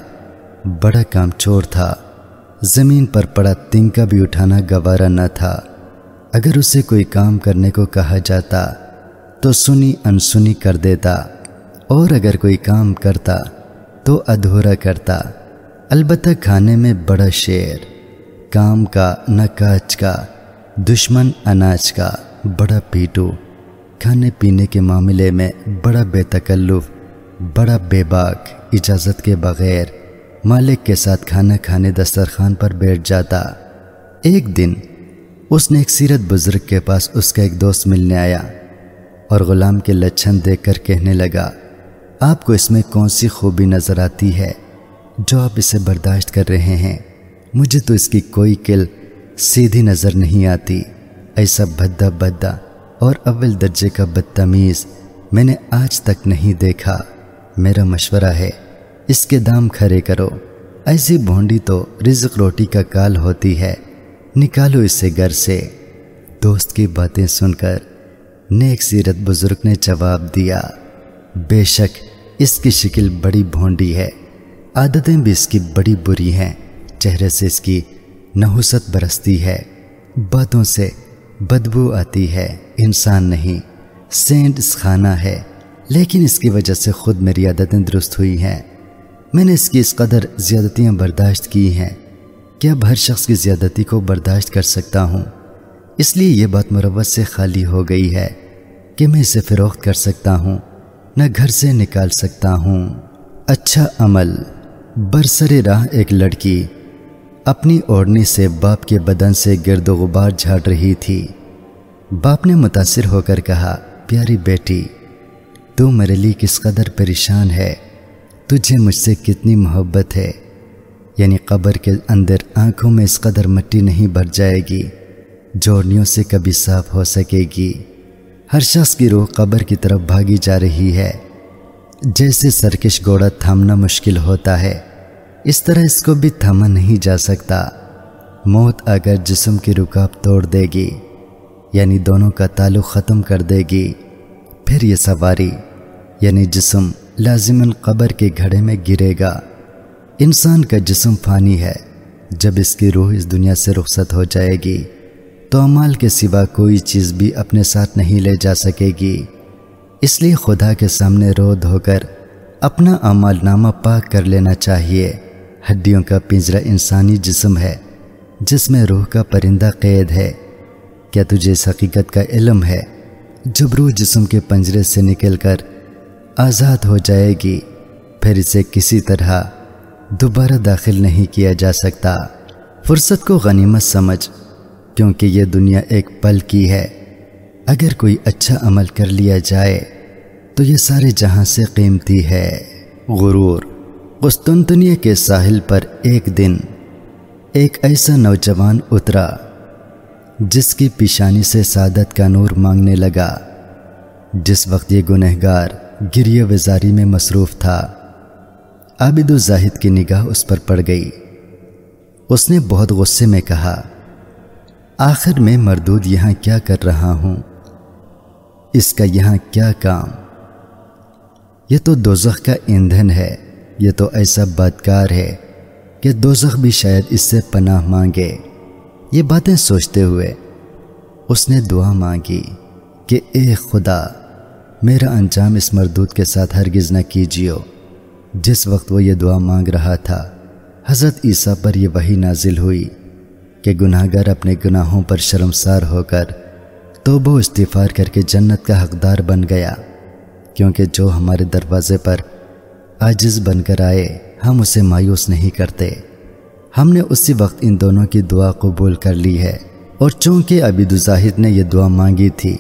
بڑا کام چور تھا۔ زمین پر پڑا تنکا بھی اٹھانا گوارا نہ تھا۔ اگر اسے کوئی کام کرنے کو کہا جاتا، تو سنی انسنی کر دیتا۔ اور اگر کوئی کام کرتا، تو ادھورا کرتا۔ البتہ کھانے میں بڑا شیر کام کا نہ کاچ کا، دشمن اناج کا بڑا پیٹو۔ کھانے پینے کے معاملے میں بڑا بے تکلف، بڑا بے باک، اجازت کے بغیر۔ مالک کے ساتھ کھانا کھانے دسترخوان پر بیٹھ جاتا۔ ایک دن اس نے ایک سیرت بزرگ کے پاس اس کا ایک دوست ملنے آیا اور غلام کے لچھن دیکھ کر کہنے لگا، آپ کو اس میں کون سی خوبی نظر آتی ہے جو آپ اسے برداشت کر رہے ہیں؟ مجھے تو اس کی کوئی کل سیدھی نظر نہیں آتی۔ ایسا بھدا بھدا اور اول درجے کا بدتمیز میں نے آج تک نہیں دیکھا۔ میرا مشورہ ہے۔ اس کے دام کھڑے کرو۔ ایسی بھونڈی تو رزق روٹی کا کال ہوتی ہے۔ نکالو اسے گھر سے۔ دوست کی باتیں سن کر نیک سیرت بزرگ نے جواب دیا۔ بے شک اس کی شکل بڑی بھونڈی ہے۔ عادتیں بھی اس کی بڑی بری ہیں۔ چہرے سے اس کی نحوست برستی ہے۔ باتوں سے بدبو آتی ہے۔ انسان نہیں، سینٹ اس خانہ ہے۔ لیکن اس کی وجہ سے خود میری عادتیں درست ہوئی ہیں۔ میں نے اس کی اس قدر زیادتیاں برداشت کی ہیں کہ اب ہر شخص کی زیادتی کو برداشت کر سکتا ہوں۔ اس لیے یہ بات مروت سے خالی ہو گئی ہے کہ میں اسے فروخت کر سکتا ہوں، نہ گھر سے نکال سکتا ہوں۔ اچھا عمل، برسر راہ ایک لڑکی اپنی اوڑھنی سے باپ کے بدن سے گرد و غبار جھاڑ رہی تھی۔ باپ نے متاثر ہو کر کہا، پیاری بیٹی، تو میرے لیے کس قدر پریشان ہے۔ تجھے مجھ سے کتنی محبت ہے۔ یعنی قبر کے اندر آنکھوں میں اس قدر مٹی نہیں بھر جائے گی، جوڑنیوں سے کبھی صاف ہو سکے گی۔ ہر شخص کی روح قبر کی طرف بھاگی جا رہی ہے۔ جیسے سرکش گھوڑا تھامنا مشکل ہوتا ہے، اس طرح اس کو بھی تھاما نہیں جا سکتا۔ موت اگر جسم کی رکاب توڑ دے گی یعنی دونوں کا تعلق ختم کر دے گی، پھر یہ سواری یعنی جسم لازماً قبر کے گھڑے میں گرے گا۔ انسان کا جسم فانی ہے۔ جب اس کی روح اس دنیا سے رخصت ہو جائے گی، تو امال کے سوا کوئی چیز بھی اپنے ساتھ نہیں لے جا سکے گی۔ اس لیے خدا کے سامنے رو دھو کر اپنا اعمال نامہ پاک کر لینا چاہیے۔ ہڈیوں کا پنجرا انسانی جسم ہے، جس میں روح کا پرندہ قید ہے۔ کیا تجھے اس حقیقت کا علم ہے؟ جب روح جسم کے پنجرے سے نکل کر آزاد ہو جائے گی۔ پھر اسے کسی طرح دوبارہ داخل نہیں کیا جا سکتا۔ فرصت کو غنیمت سمجھ، کیونکہ یہ دنیا ایک پل کی ہے۔ اگر کوئی اچھا عمل کر لیا جائے، تو یہ سارے جہاں سے قیمتی ہے۔ غرور، قسطنطنیہ کے ساحل پر ایک دن ایک ایسا نوجوان اترا، جس کی پیشانی سے سعادت کا نور مانگنے لگا۔ جس وقت یہ گنہگار گریہ وزاری میں مصروف تھا۔ عابد الزاہد کی نگاہ اس پر پڑ گئی۔ اس نے بہت غصے میں کہا، آخر میں مردود یہاں کیا کر رہا ہوں؟ اس کا یہاں کیا کام؟ یہ تو دوزخ کا ایندھن ہے، یہ تو ایسا بدکار ہے کہ دوزخ بھی شاید اس سے پناہ مانگے۔ یہ باتیں سوچتے ہوئے اس نے دعا مانگی کہ اے خدا میرا انجام اس مردود کے ساتھ ہرگز نہ کیجیو۔ جس وقت وہ یہ دعا مانگ رہا تھا، حضرت عیسیٰ پر یہ وہی نازل ہوئی کہ گناہ گر اپنے گناہوں پر شرمسار ہو کر توبہ استفار کر کے جنت کا حقدار بن گیا۔ کیونکہ جو ہمارے دروازے پر عاجز بن کر آئے، ہم اسے مایوس نہیں کرتے۔ ہم نے اسی وقت ان دونوں کی دعا قبول کر لی ہے۔ اور چونکہ عبید الزاہد نے یہ دعا مانگی تھی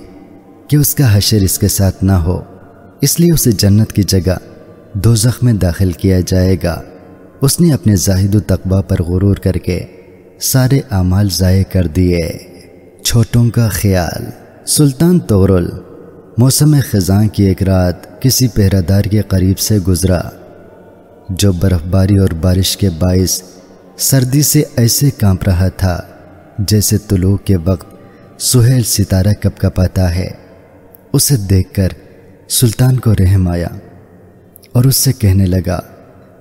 کہ اس کا حشر اس کے ساتھ نہ ہو۔ اس لیے اسے جنت کی جگہ دو میں داخل کیا جائے گا۔ اس نے اپنے زاہد و تقبہ پر غرور کر کے سارے اعمال ضائع کر دیے۔ چھوٹوں کا خیال۔ سلطان تغرل موسم خزاں کی ایک رات کسی پہرادار کے قریب سے گزرا، جو برف باری اور بارش کے باعث سردی سے ایسے کانپ رہا تھا جیسے طلوع کے وقت سہیل ستارہ کپ کپاتا ہے۔ اسے دیکھ کر سلطان کو رحم آیا اور اس سے کہنے لگا،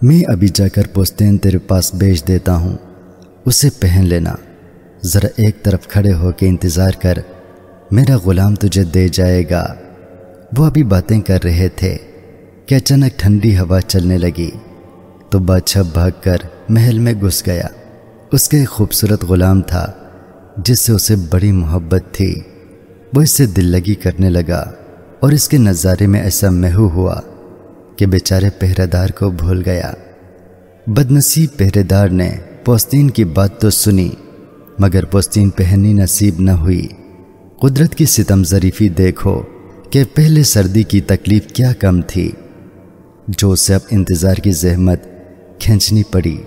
میں ابھی جا کر پوستین تیرے پاس بیچ دیتا ہوں، اسے پہن لینا۔ ذرا ایک طرف کھڑے ہو کے انتظار کر، میرا غلام تجھے دے جائے گا۔ وہ ابھی باتیں کر رہے تھے کہ اچانک ٹھنڈی ہوا چلنے لگی، تو بادشاہ بھاگ کر محل میں گھس گیا۔ اس کا ایک خوبصورت غلام تھا، جس سے اسے بڑی محبت تھی۔ وہ اس سے دل لگی کرنے لگا اور اس کے نظارے میں ایسا محو ہوا کہ بیچارے پہرے دار کو بھول گیا۔ بدنصیب پہرے دار نے پوستین کی بات تو سنی، مگر پوستین پہننی نصیب نہ ہوئی۔ قدرت کی ستم ظریفی دیکھو کہ پہلے سردی کی تکلیف کیا کم تھی۔ جو اسے اب انتظار کی زحمت کھینچنی پڑی۔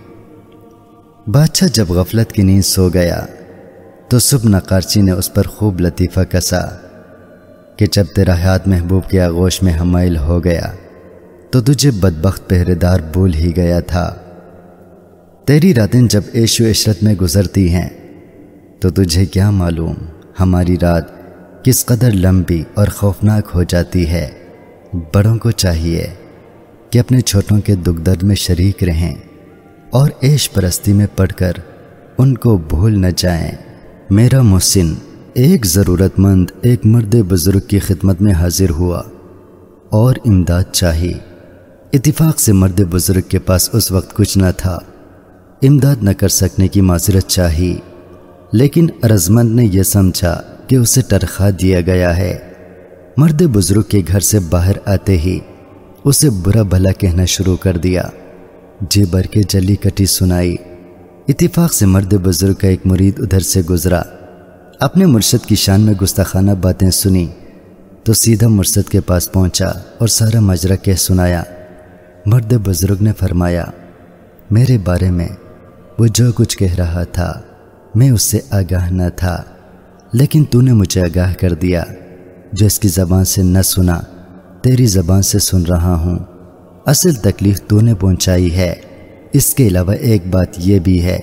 بادشاہ جب غفلت کی نیند سو گیا تو صبح نقارچی نے اس پر خوب لطیفہ کسا کہ جب تیرا ہاتھ محبوب کے آغوش میں حمائل ہو گیا تو تجھے بدبخت پہرے دار بھول ہی گیا تھا۔ تیری راتیں جب عیش و عشرت میں گزرتی ہیں تو تجھے کیا معلوم ہماری رات کس قدر لمبی اور خوفناک ہو جاتی ہے۔ بڑوں کو چاہیے کہ اپنے چھوٹوں کے دکھ درد میں شریک رہیں اور عیش پرستی میں پڑھ کر ان کو بھول نہ جائیں۔ میرا محسن ایک ضرورت مند ایک مرد بزرگ کی خدمت میں حاضر ہوا اور امداد چاہی۔ اتفاق سے مرد بزرگ کے پاس اس وقت کچھ نہ تھا۔ امداد نہ کر سکنے کی معذرت چاہی، لیکن ارزمند نے یہ سمجھا کہ اسے ٹرخا دیا گیا ہے۔ مرد بزرگ کے گھر سے باہر آتے ہی اسے برا بھلا کہنا شروع کر دیا۔ جی بر کے جلی کٹی سنائی۔ اتفاق سے مرد بزرگ کا ایک مرید ادھر سے گزرا۔ اپنے مرشد کی شان میں گستاخانہ باتیں سنی، تو سیدھا مرشد کے پاس پہنچا اور سارا مجرہ کہہ سنایا۔ مرد بزرگ نے فرمایا، میرے بارے میں وہ جو کچھ کہہ رہا تھا، میں اس سے آگاہ نہ تھا، لیکن تو نے مجھے آگاہ کر دیا۔ جو اس کی زبان سے نہ سنا، تیری زبان سے سن رہا ہوں۔ اصل تکلیف تو نے پہنچائی ہے۔ اس کے علاوہ ایک بات یہ بھی ہے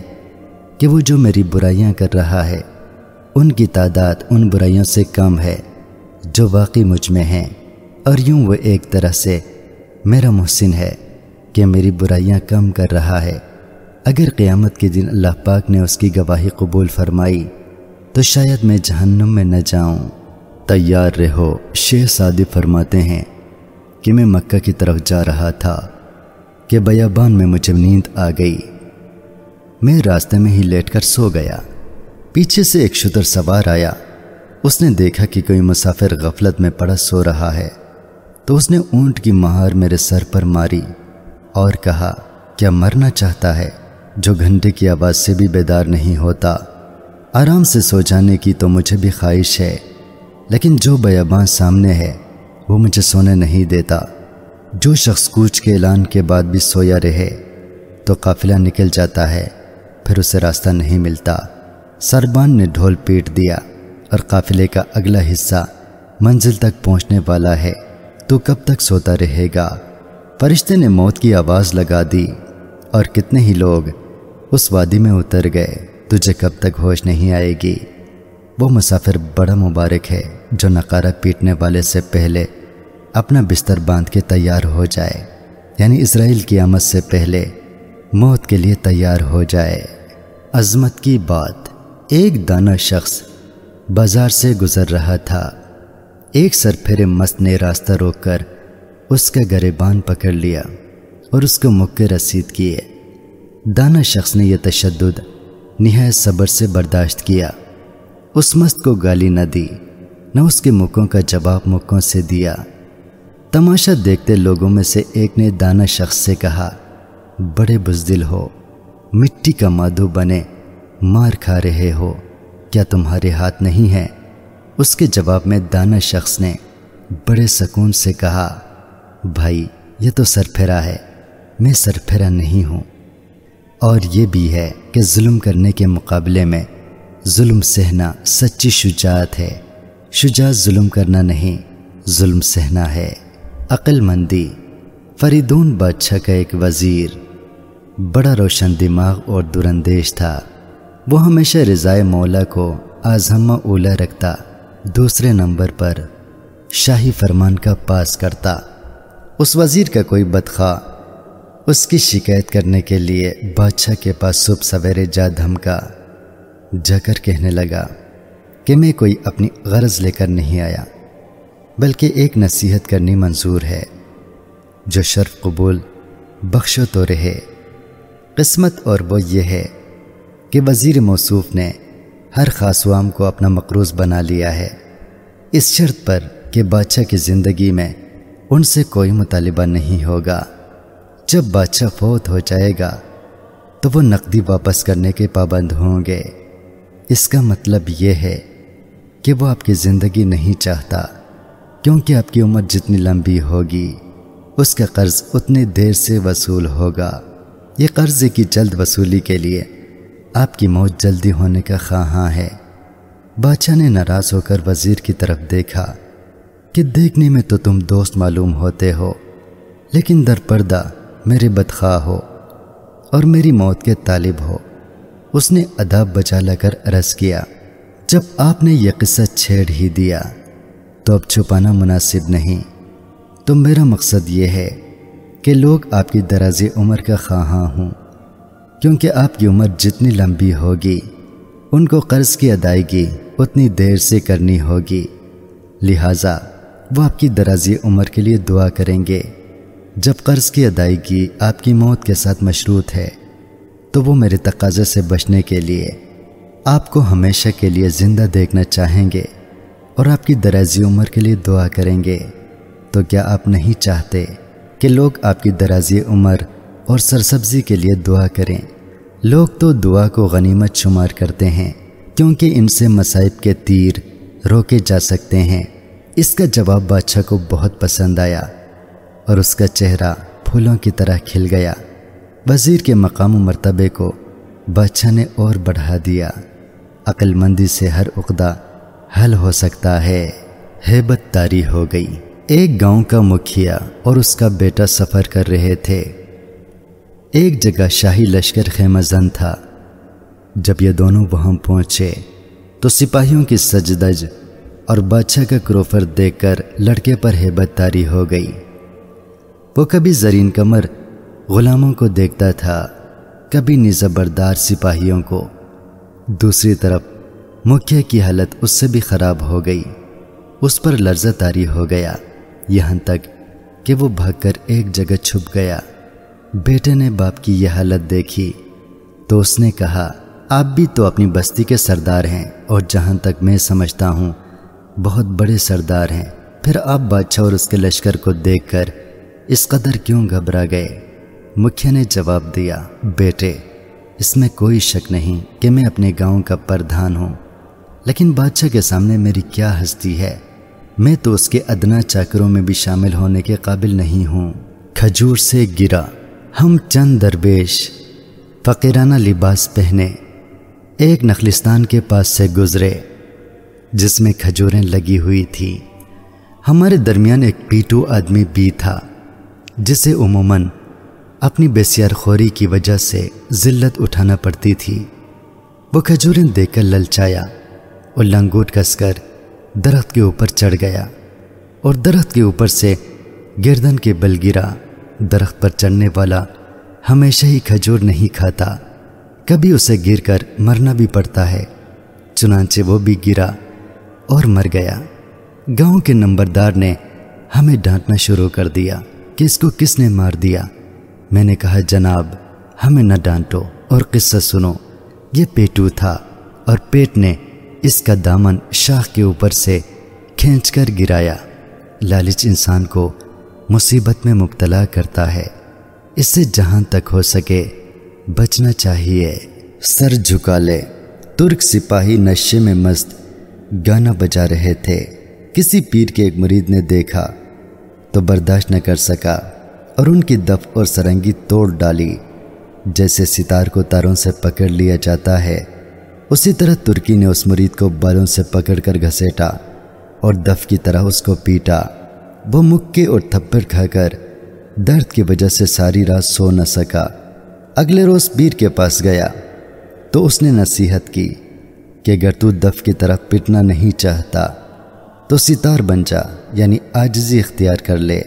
کہ وہ جو میری برائیاں کر رہا ہے، ان کی تعداد ان برائیوں سے کم ہے جو واقعی مجھ میں ہیں۔ اور یوں وہ ایک طرح سے میرا محسن ہے کہ میری برائیاں کم کر رہا ہے۔ اگر قیامت کے دن اللہ پاک نے اس کی گواہی قبول فرمائی، تو شاید میں جہنم میں نہ جاؤں۔ تیار رہو، شیخ سادی فرماتے ہیں کہ میں مکہ کی طرف جا رہا تھا۔ کہ بیابان میں مجھے نیند آ گئی۔ میں راستے میں ہی لیٹ کر سو گیا۔ پیچھے سے ایک شتر سوار آیا۔ اس نے دیکھا کہ کوئی مسافر غفلت میں پڑا سو رہا ہے۔ تو اس نے اونٹ کی مہار میرے سر پر ماری اور کہا، کیا مرنا چاہتا ہے؟ جو گھنٹے کی آواز سے بھی بیدار نہیں ہوتا۔ آرام سے سو جانے کی تو مجھے بھی خواہش ہے، لیکن جو بیابان سامنے ہے، وہ مجھے سونے نہیں دیتا۔ جو شخص کوچ کے اعلان کے بعد بھی سویا رہے، تو قافلہ نکل جاتا ہے، پھر اسے راستہ نہیں ملتا۔ سربان نے ڈھول پیٹ دیا اور قافلے کا اگلا حصہ منزل تک پہنچنے والا ہے۔ تو کب تک سوتا رہے گا؟ فرشتے نے موت کی آواز لگا دی اور کتنے ہی لوگ اس وادی میں اتر گئے، تجھے کب تک ہوش نہیں آئے گی؟ وہ مسافر بڑا مبارک ہے جو نقارہ پیٹنے والے سے پہلے اپنا بستر باندھ کے تیار ہو جائے۔ یعنی اسرائیل کی آمد سے پہلے موت کے لیے تیار ہو جائے۔ عظمت کی بات، ایک دانہ شخص بازار سے گزر رہا تھا۔ ایک سر پھرے مست نے راستہ روک کر اس کا گریبان پکڑ لیا اور اس کو مکے رسید کیے۔ دانہ شخص نے یہ تشدد نہایت صبر سے برداشت کیا۔ اس مست کو گالی نہ دی، نہ اس کے مکوں کا جواب مکوں سے دیا۔ تماشا دیکھتے لوگوں میں سے ایک نے دانہ شخص سے کہا، بڑے بزدل ہو، مٹی کا مادو بنے، مار کھا رہے ہو، کیا تمہارے ہاتھ نہیں ہے اس کے جواب میں دانہ شخص نے بڑے سکون سے کہا، بھائی، یہ تو سر پھیرا ہے، میں سر پھیرا نہیں ہوں۔ اور یہ بھی ہے کہ ظلم کرنے کے مقابلے میں ظلم سہنا سچی شجاعت ہے۔ شجاعت ظلم کرنا نہیں، ظلم سہنا ہے۔ عقل مندی فریدون بادشاہ کا ایک وزیر، بڑا روشن دماغ اور دراندیش تھا۔ وہ ہمیشہ رضائے مولا کو آزمہ اولا رکھتا، دوسرے نمبر پر شاہی فرمان کا پاس کرتا۔ اس وزیر کا کوئی بدخواہ، اس کی شکایت کرنے کے لیے بادشاہ کے پاس صبح سویرے جا دھمکا۔ جا کر کہنے لگا کہ میں کوئی اپنی غرض لے کر نہیں آیا۔ بلکہ ایک نصیحت کرنی منظور ہے، جو شرف قبول بخشو تو رہے۔ قسمت اور وہ یہ ہے کہ وزیر موصوف نے ہر خاصوام کو اپنا مقروض بنا لیا ہے۔ اس شرط پر کہ بادشاہ کی زندگی میں ان سے کوئی مطالبہ نہیں ہوگا۔ جب بادشاہ فوت ہو جائے گا، تو وہ نقدی واپس کرنے کے پابند ہوں گے۔ اس کا مطلب یہ ہے کہ وہ آپ کی زندگی نہیں چاہتا۔ کیونکہ آپ کی عمر جتنی لمبی ہوگی، اس کا قرض اتنی دیر سے وصول ہوگا۔ یہ قرض کی جلد وصولی کے لیے آپ کی موت جلدی ہونے کا خواہاں ہے۔ بادشاہ نے ناراض ہو کر وزیر کی طرف دیکھا کہ دیکھنے میں تو تم دوست معلوم ہوتے ہو، لیکن در پردہ میرے بدخواہ ہو اور میری موت کے طالب ہو۔ اس نے اداب بچا لا کر عرض کیا، جب آپ نے یہ قصہ چھیڑ ہی دیا۔ تو اب چھپانا مناسب نہیں۔ تو میرا مقصد یہ ہے کہ لوگ آپ کی درازی عمر کا خواہاں ہوں، کیونکہ آپ کی عمر جتنی لمبی ہوگی، ان کو قرض کی ادائیگی اتنی دیر سے کرنی ہوگی۔ لہٰذا وہ آپ کی درازی عمر کے لیے دعا کریں گے۔ جب قرض کی ادائیگی آپ کی موت کے ساتھ مشروط ہے، تو وہ میرے تقاضے سے بچنے کے لیے آپ کو ہمیشہ کے لیے زندہ دیکھنا چاہیں گے۔ اور آپ کی درازی عمر کے لیے دعا کریں گے۔ تو کیا آپ نہیں چاہتے کہ لوگ آپ کی درازی عمر اور سرسبزی کے لیے دعا کریں؟ لوگ تو دعا کو غنیمت شمار کرتے ہیں، کیونکہ ان سے مصائب کے تیر روکے جا سکتے ہیں۔ اس کا جواب بادشاہ کو بہت پسند آیا اور اس کا چہرہ پھولوں کی طرح کھل گیا۔ وزیر کے مقام و مرتبے کو بادشاہ نے اور بڑھا دیا۔ عقل مندی سے ہر عقدہ حل ہو سکتا ہے۔ ہیبت تاری ہو گئی۔ ایک گاؤں کا مکھیا اور اس کا بیٹا سفر کر رہے تھے۔ ایک جگہ شاہی لشکر خیمہ زن تھا۔ جب یہ دونوں وہاں پہنچے تو سپاہیوں کی سجدج اور بادشاہ کا کروفر دیکھ کر لڑکے پر ہیبت تاری ہو گئی۔ وہ کبھی زرین کمر غلاموں کو دیکھتا تھا، کبھی نزبردار سپاہیوں کو۔ دوسری طرف مکھیا کی حالت اس سے بھی خراب ہو گئی۔ اس پر لرزہ تاری ہو گیا۔ یہاں تک کہ وہ بھاگ کر ایک جگہ چھپ گیا۔ بیٹے نے باپ کی یہ حالت دیکھی۔ تو اس نے کہا، آپ بھی تو اپنی بستی کے سردار ہیں اور جہاں تک میں سمجھتا ہوں، بہت بڑے سردار ہیں۔ پھر آپ بادشاہ اور اس کے لشکر کو دیکھ کر اس قدر کیوں گھبرا گئے؟ مکھیا نے جواب دیا، بیٹے، اس میں کوئی شک نہیں کہ میں اپنے گاؤں کا پردھان ہوں۔ لیکن بادشاہ کے سامنے میری کیا ہستی ہے؟ میں تو اس کے ادنا چاکروں میں بھی شامل ہونے کے قابل نہیں ہوں۔ کھجور سے گرا، ہم چند درویش فقیرانہ لباس پہنے، ایک نخلستان کے پاس سے گزرے، جس میں کھجوریں لگی ہوئی تھی ہمارے درمیان ایک پیٹو آدمی بھی تھا، جسے عموماً اپنی بیسیار خوری کی وجہ سے ذلت اٹھانا پڑتی تھی۔ وہ کھجوریں دیکھ کر للچایا۔ اور لنگوٹ کس کر درخت کے اوپر چڑھ گیا اور درخت کے اوپر سے گردن کے بل گرا درخت پر چڑھنے والا ہمیشہ ہی کھجور نہیں کھاتا۔ کبھی اسے گر کر مرنا بھی پڑتا ہے، چنانچہ وہ بھی گرا اور مر گیا۔ گاؤں کے نمبردار نے ہمیں ڈانٹنا شروع کر دیا کہ اس کو کس نے مار دیا۔ میں نے کہا، جناب، ہمیں نہ ڈانٹو اور قصہ سنو۔ یہ پیٹو تھا اور پیٹ نے اس کا دامن شاخ کے اوپر سے کھینچ کر گرایا۔ لالچ انسان کو مصیبت میں مبتلا کرتا ہے۔ اس سے جہاں تک ہو سکے، بچنا چاہیے۔ سر جھکا لے۔ ترک سپاہی نشے میں مست گانا بجا رہے تھے۔ کسی پیر کے ایک مرید نے دیکھا تو برداشت نہ کر سکا اور ان کی دف اور سرنگی توڑ ڈالی۔ جیسے ستار کو تاروں سے پکڑ لیا جاتا ہے۔ اسی طرح ترکی نے اس مرید کو بالوں سے پکڑ کر گھسیٹا اور دف کی طرح اس کو پیٹا۔ وہ مکے اور تھپڑ کھا کر درد کی وجہ سے ساری رات سو نہ سکا۔ اگلے روز پیر کے پاس گیا تو اس نے نصیحت کی کہ اگر تو دف کی طرف پٹنا نہیں چاہتا تو ستار بن جا یعنی آجزی اختیار کر لے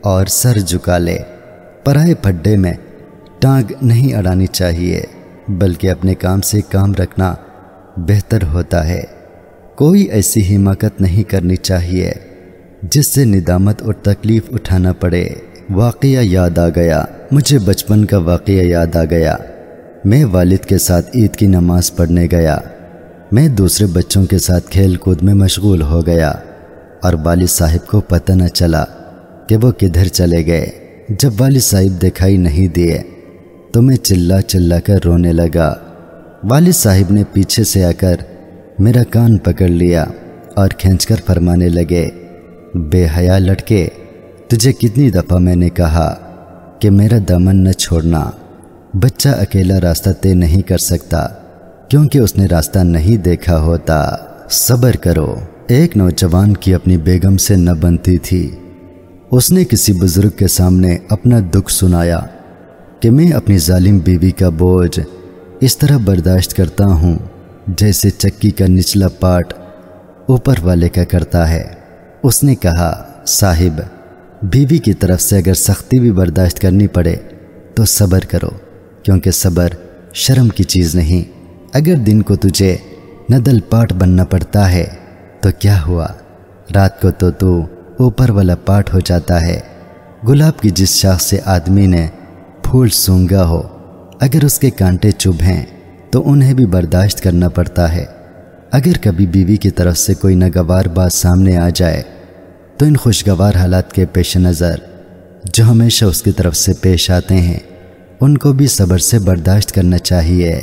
اور سر جھکا لے۔ پرائے پھڈے میں ٹانگ نہیں اڑانی چاہیے۔ بلکہ اپنے کام سے کام رکھنا بہتر ہوتا ہے۔ کوئی ایسی حماقت نہیں کرنی چاہیے جس سے ندامت اور تکلیف اٹھانا پڑے۔ واقعہ یاد آ گیا۔ مجھے بچپن کا واقعہ یاد آ گیا۔ میں والد کے ساتھ عید کی نماز پڑھنے گیا۔ میں دوسرے بچوں کے ساتھ کھیل کود میں مشغول ہو گیا اور والد صاحب کو پتہ نہ چلا کہ وہ کدھر چلے گئے۔ جب والد صاحب دکھائی نہیں دیے تو میں چلا چلا کر رونے لگا۔ والد صاحب نے پیچھے سے آ کر میرا کان پکڑ لیا اور کھینچ کر فرمانے لگے، بے حیا لڑکے، تجھے کتنی دفعہ میں نے کہا کہ میرا دامن نہ چھوڑنا، بچہ اکیلا راستہ طے نہیں کر سکتا، کیونکہ اس نے راستہ نہیں دیکھا ہوتا۔ صبر کرو، ایک نوجوان کی اپنی بیگم سے نہ بنتی تھی۔ اس نے کسی بزرگ کے سامنے اپنا دکھ سنایا۔ کہ میں اپنی ظالم بیوی کا بوجھ اس طرح برداشت کرتا ہوں، جیسے چکی کا نچلا پاٹ اوپر والے کا کرتا ہے۔ اس نے کہا، صاحب، بیوی کی طرف سے اگر سختی بھی برداشت کرنی پڑے تو صبر کرو، کیونکہ صبر شرم کی چیز نہیں۔ اگر دن کو تجھے ندل پاٹ بننا پڑتا ہے تو کیا ہوا؟ رات کو تو تو اوپر والا پاٹ ہو جاتا ہے۔ گلاب کی جس شاخ سے آدمی نے پھول سونگا ہو۔ اگر اس کے کانٹے چبھ ہیں، تو انہیں بھی برداشت کرنا پڑتا ہے۔ اگر کبھی بیوی کی طرف سے کوئی ناگوار بات سامنے آ جائے، تو ان خوشگوار حالات کے پیش نظر جو ہمیشہ اس کی طرف سے پیش آتے ہیں، ان کو بھی صبر سے برداشت کرنا چاہیے۔